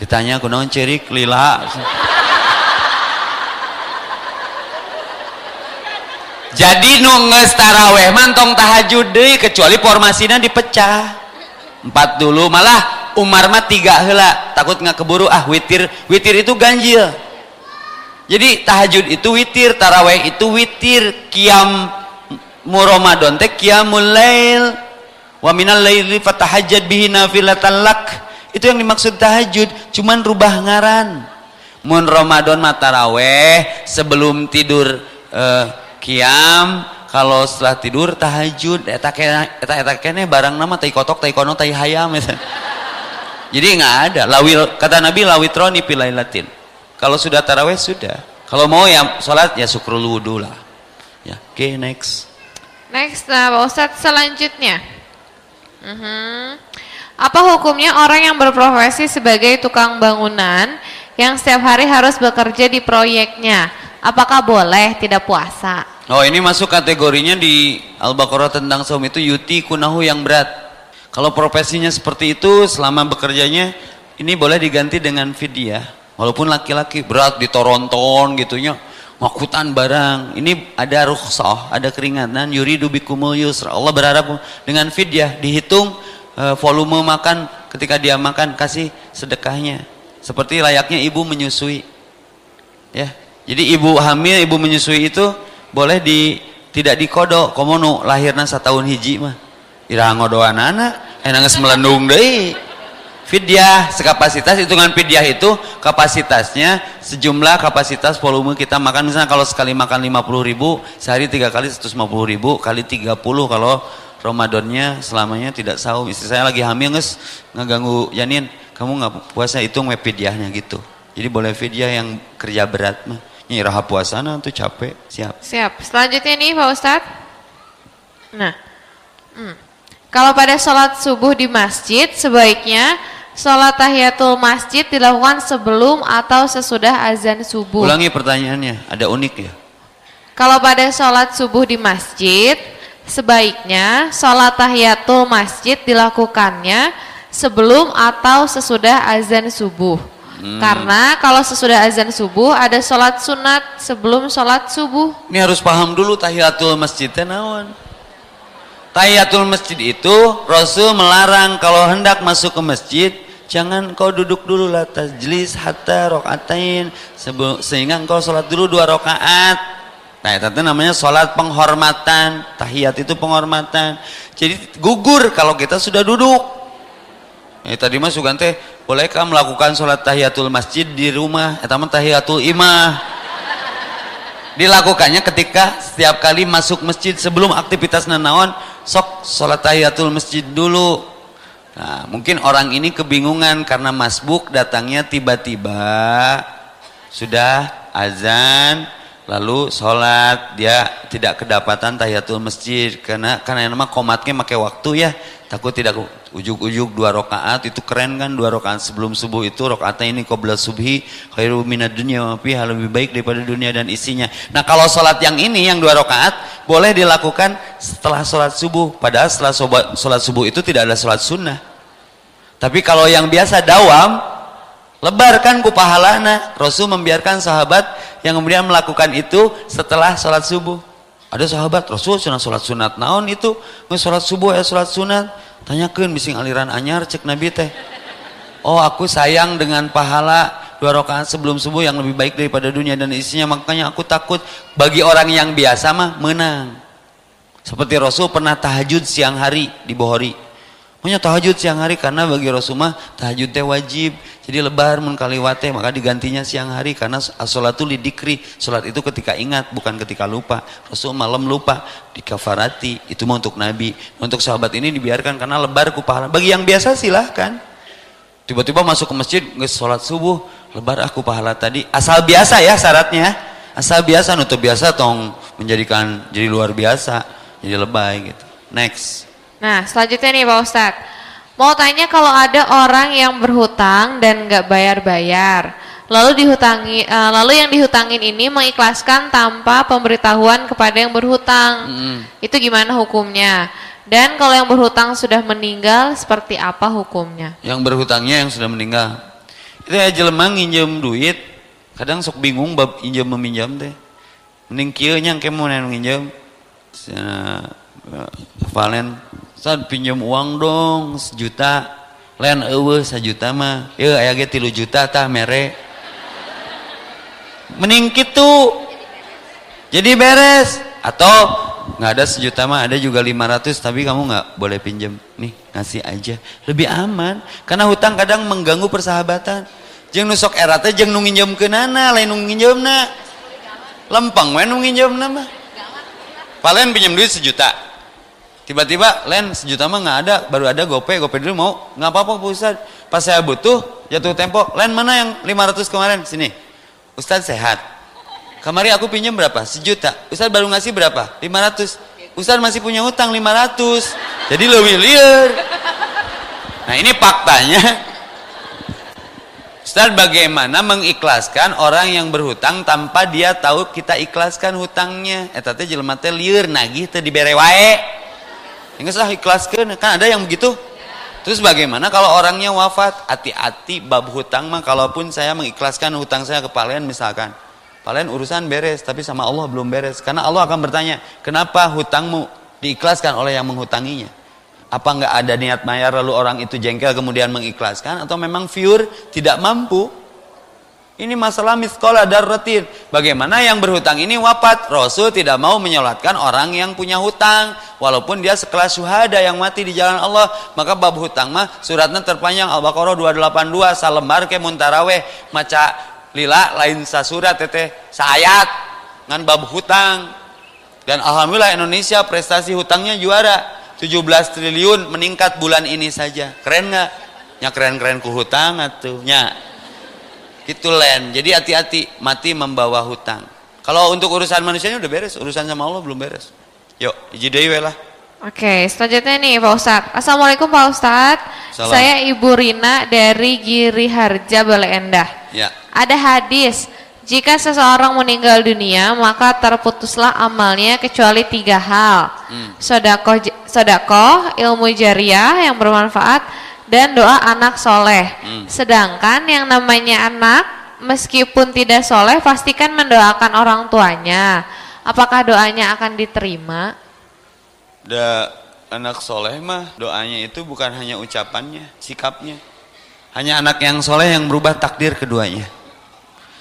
Ditanya aku naon cerik lila? <laughs> Jadi nunges taraweh mantong tahajud deh kecuali formasinya dipecah. Empat dulu malah Umar mah tiga hela takut nggak keburu. Ah witir witir itu ganjil. Jadi tahajud itu witir taraweh itu witir. Kiam mu Ramadan teh qiyamul lail wa minal laili fatahajjad bihi nafilatan lak. Itu yang dimaksud tahajud cuman rubah ngaran. Mun Ramadan mataraweh sebelum tidur uh, qiyam kalau setelah tidur tahajud. Eta kene eta eta kene barang nama tai kotok tai kono tai hayam jadi nggak ada. Lawil kata Nabi lawitroni pilailatin kalau sudah taraweh sudah. Kalau mau ya sholat ya syukrul wudu lah. Ya oke okay, next. Next, nah Pak Ustadz selanjutnya. Mhm. -huh. Apa hukumnya orang yang berprofesi sebagai tukang bangunan yang setiap hari harus bekerja di proyeknya? Apakah boleh tidak puasa? Oh ini masuk kategorinya di Al-Baqarah tentang saum itu yuti kunahu yang berat. Kalau profesinya seperti itu selama bekerjanya ini boleh diganti dengan fidyah. Walaupun laki-laki berat ditoronton gitunya makutan barang. Ini ada rukhsah ada keringanan. Yuridu bikumul yusra. Allah berharap dengan fidyah dihitung uh, volume makan. Ketika dia makan kasih sedekahnya. Seperti layaknya ibu menyusui. Ya. Jadi ibu hamil ibu menyusui itu boleh di tidak dikodok. Komono lahirna setahun hiji mah. Irah ngodoan anak enak melendung deh Fidyah sekapasitas hitungan fidyah itu kapasitasnya sejumlah kapasitas volume kita makan. Misalnya kalau sekali makan 50 ribu sehari tiga kali 150 ribu kali 30 kalau Ramadannya selamanya tidak saum. Istri saya lagi hamil nges ngeganggu janin. Kamu nggak puasa hitung fidyahnya gitu. Jadi boleh fidyah yang kerja berat mah. Nyirah puasana tuh capek siap. Siap. Selanjutnya nih Pak Ustadz. Nah hmm. Kalau pada sholat subuh di masjid, sebaiknya sholat tahiyatul masjid dilakukan sebelum atau sesudah azan subuh. Ulangi pertanyaannya, ada unik ya? Kalau pada sholat subuh di masjid, sebaiknya sholat tahiyatul masjid dilakukannya sebelum atau sesudah azan subuh. Hmm. Karena kalau sesudah azan subuh ada sholat sunat sebelum sholat subuh. Ini harus paham dulu tahiyatul masjidnya naon. Tahiyatul masjid itu Rasul melarang kalau hendak masuk ke masjid jangan kau duduk dulu lah tajlis hatta rokaatain sehingga engkau sholat dulu dua rokaat nah itu namanya sholat penghormatan. Tahiyat itu penghormatan. Jadi gugur kalau kita sudah duduk. Eh, tadi mas Sugante bolehkah melakukan sholat tahiyatul masjid di rumah? Itu tahiyatul imah. Dilakukannya ketika setiap kali masuk masjid sebelum aktivitas nanaon sok sholat tahiyatul masjid dulu nah mungkin orang ini kebingungan karena masbuk datangnya tiba-tiba. Sudah azan lalu sholat dia tidak kedapatan tahiyatul masjid. Karena karena nama komatnya pakai waktu ya. Takut tidak ujuk-ujuk dua rakaat. Itu keren kan dua rakaat sebelum subuh itu. Rakaatnya ini qabla subhi khairu minad dunya wa lebih baik daripada dunia dan isinya. Nah kalau sholat yang ini yang dua rakaat boleh dilakukan setelah sholat subuh. Padahal setelah sholat subuh itu tidak ada sholat sunnah. Tapi kalau yang biasa dawam Lebarkan ku pahalana. Rasul membiarkan sahabat yang kemudian melakukan itu setelah sholat subuh. Ada sahabat Rasul sunat sholat sunat naon itu sholat subuh ya sholat sunat. Tanyakan bising aliran anyar cek Nabi teh. Oh aku sayang dengan pahala dua rakaat sebelum subuh yang lebih baik daripada dunia dan isinya makanya aku takut bagi orang yang biasa mah menang. Seperti Rasul pernah tahajud siang hari di Bohori. Punya tahajud siang hari karena bagi Rasulullah tahajud teh wajib. Jadi lebar mun kaliwate maka digantinya siang hari karena salatu lidikri. Salat itu ketika ingat bukan ketika lupa. Rasul malam lupa di kafarati itu mau untuk Nabi. Untuk sahabat ini dibiarkan karena lebar ku pahala. Bagi yang biasa silahkan. Tiba-tiba masuk ke masjid nggak sholat subuh lebar aku pahala tadi asal biasa ya syaratnya asal biasa nutup biasa tong menjadikan jadi luar biasa jadi lebay gitu next Nah, selanjutnya nih Pak Ustadz. Mau tanya kalau ada orang yang berhutang dan nggak bayar-bayar, lalu dihutangi, uh, lalu yang dihutangin ini mengikhlaskan tanpa pemberitahuan kepada yang berhutang, hmm. itu gimana hukumnya? Dan kalau yang berhutang sudah meninggal, seperti apa hukumnya? Yang berhutangnya yang sudah meninggal, itu ya jelema nginjem duit, kadang sok bingung bab injem meminjam teh. Mending kieu nya ke mana yang nginjem. Valen Ustaz pinjam uang dong sejuta. Lain eueuh sejuta mah. Ya aya ge 3 juta tah mere. Mending kitu. Jadi beres. Atau nggak ada sejuta mah ada juga 500 tapi kamu nggak boleh pinjam. Nih ngasih aja. Lebih aman. Karena hutang kadang mengganggu persahabatan. Jeng nusok erate jeng nunginjem ke nana lain nunginjem na lempeng we nunginjem mah. Paling pinjam duit sejuta Tiba-tiba len sejuta mah nggak ada, baru ada gope, gope dulu mau nggak apa-apa Ustad. Pas saya butuh jatuh tempo, len mana yang 500 kemarin sini. Ustad sehat. Kemarin aku pinjam berapa? Sejuta. Ustad baru ngasih berapa? 500. Ustad masih punya hutang 500. Jadi lebih liar. Nah ini faktanya. Ustaz bagaimana mengikhlaskan orang yang berhutang tanpa dia tahu kita ikhlaskan hutangnya. Eta teh jelema teh lieur nagih teh dibere wae. Enggak sah ikhlaskan, kan ada yang begitu. Terus bagaimana kalau orangnya wafat? Hati-hati bab hutang mah kalaupun saya mengikhlaskan hutang saya ke palian misalkan. Palian urusan beres tapi sama Allah belum beres. Karena Allah akan bertanya, "Kenapa hutangmu diikhlaskan oleh yang menghutanginya?" Apa enggak ada niat bayar lalu orang itu jengkel kemudian mengikhlaskan atau memang pure tidak mampu? Ini masalah miskola darratin. Bagaimana yang berhutang ini wafat? Rasul tidak mau menyolatkan orang yang punya hutang. Walaupun dia sekelas syuhada yang mati di jalan Allah. Maka bab hutang mah suratnya terpanjang Al-Baqarah 282 salembar ke muntaraweh. Maca lila lain sasurat teteh sayat. Ngan bab hutang. Dan Alhamdulillah Indonesia prestasi hutangnya juara. 17 triliun meningkat bulan ini saja. Keren nggak? Ya keren-keren ku hutang atuh. Ya Gitu len. Jadi hati-hati mati membawa hutang. Kalau untuk urusan manusianya udah beres, urusan sama Allah belum beres. Yuk, iji lah. Oke, selanjutnya nih Pak Ustadz. Assalamualaikum Pak Ustadz. Salam. Saya Ibu Rina dari Giri Harja Bale Endah. Ya. Ada hadis, jika seseorang meninggal dunia maka terputuslah amalnya kecuali tiga hal. Hmm. Sodakoh, sodakoh, ilmu jariah yang bermanfaat, dan doa anak soleh. Hmm. Sedangkan yang namanya anak meskipun tidak soleh pastikan mendoakan orang tuanya. Apakah doanya akan diterima? Da anak soleh mah doanya itu bukan hanya ucapannya, sikapnya. Hanya anak yang soleh yang berubah takdir keduanya.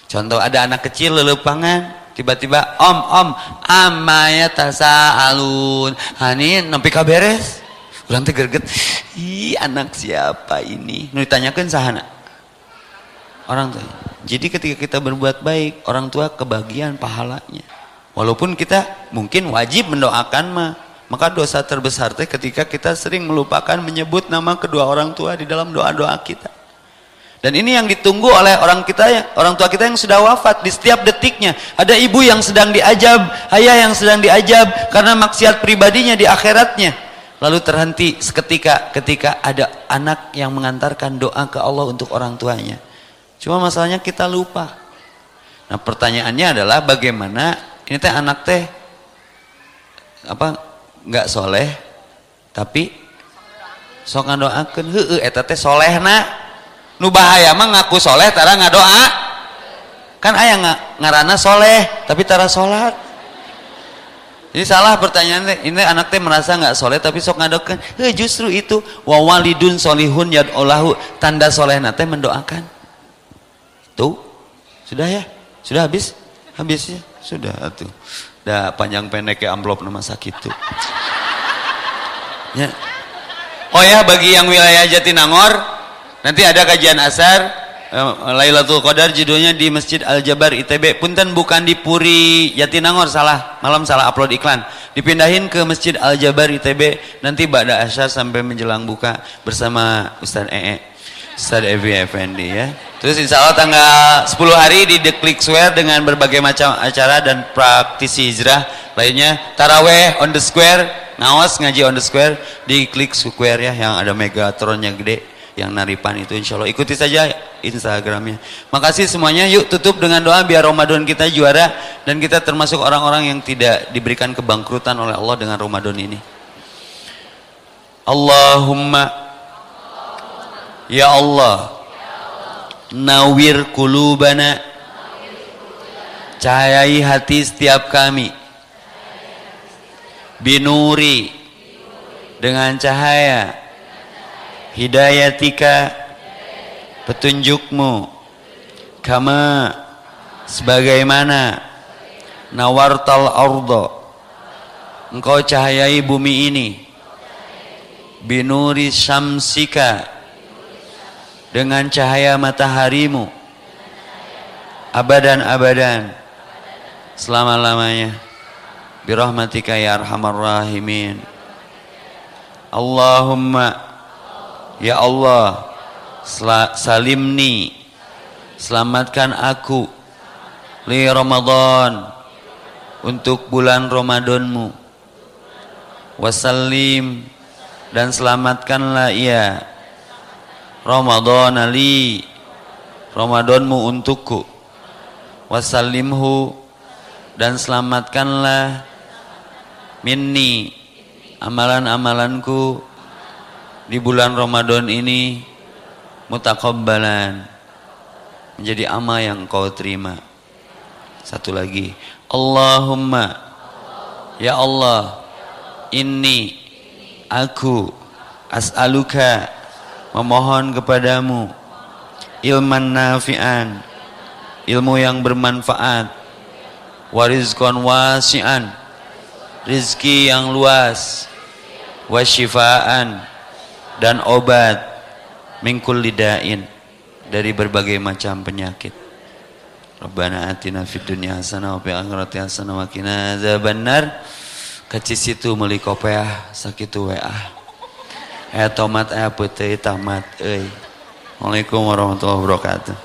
Contoh ada anak kecil lelepangan, tiba-tiba om om amaya tasa alun, hani nampi kaberes Orang teh gerget, ih anak siapa ini? Nu ditanyakan sahana. Orang tuh. Jadi ketika kita berbuat baik, orang tua kebagian pahalanya. Walaupun kita mungkin wajib mendoakan mah, maka dosa terbesar teh ketika kita sering melupakan menyebut nama kedua orang tua di dalam doa-doa kita. Dan ini yang ditunggu oleh orang kita orang tua kita yang sudah wafat di setiap detiknya. Ada ibu yang sedang diajab, ayah yang sedang diajab karena maksiat pribadinya di akhiratnya. Lalu terhenti seketika ketika ada anak yang mengantarkan doa ke Allah untuk orang tuanya. Cuma masalahnya kita lupa. Nah pertanyaannya adalah bagaimana ini teh anak teh apa nggak soleh tapi sok ngadoakeun heueuh eta teh solehna nu bahaya mah ngaku soleh tara ngadoa kan ayah ng ngarana soleh tapi tara sholat ini salah pertanyaan ini anak teh merasa nggak soleh tapi sok ngadokan he justru itu wawalidun solihun yad olahu tanda soleh nate mendoakan. Tuh sudah ya? Sudah habis? Habis ya? Sudah tuh dah panjang pendek ke amplop nama sakit tuh. Ya. Oh ya bagi yang wilayah Jatinangor Nanti ada kajian asar Lailatul Qadar judulnya di Masjid Al Jabar ITB. Punten bukan di Puri Jatinangor salah. Malam salah upload iklan. Dipindahin ke Masjid Al Jabar ITB nanti Ba'da Asar sampai menjelang buka bersama Ustaz EE. Ustaz Evi Effendi ya. Terus insya Allah tanggal 10 hari di The Click Square dengan berbagai macam acara dan praktisi hijrah lainnya. Taraweh on the square, ngawas ngaji on the square di Click Square ya yang ada Megatronnya gede yang naripan itu insya Allah ikuti saja Instagramnya makasih semuanya. Yuk tutup dengan doa biar Ramadan kita juara dan kita termasuk orang-orang yang tidak diberikan kebangkrutan oleh Allah dengan Ramadan ini. Allahumma Ya Allah Nawir kulubana Cahayai hati setiap kami. Binuri Dengan cahaya hidayatika petunjukmu. Kama sebagaimana nawartal ardo engkau cahayai bumi ini. Binuri samsika. Dengan cahaya mataharimu. Abadan-abadan. Selama-lamanya. Birahmatika ya arhamar rahimin. Allahumma. Ya Allah salimni. Selamatkan aku. Li Ramadan. Untuk bulan Ramadanmu. Wasallim. Dan selamatkanlah ia. Ramadan ali. Ramadanmu untukku. Wasallimhu. Dan selamatkanlah minni. Amalan-amalanku di bulan Ramadan ini mutakabbalan. Menjadi amal yang kau terima. Satu lagi. Allahumma. Ya Allah. Ini aku. As'aluka. Memohon kepadamu. Ilman nafi'an. Ilmu yang bermanfaat. Warizkon wasi'an. Rizki yang luas. Wasyifaan dan obat mingkul lidain dari berbagai macam penyakit. Rabbana atina fid dunya hasanah wa fil akhirati hasanah wa qina adzabannar. Kacis itu meuli kopeah sakitu WA. Eh tomat eh putih tamat euy. Waalaikumsalam warahmatullahi wabarakatuh.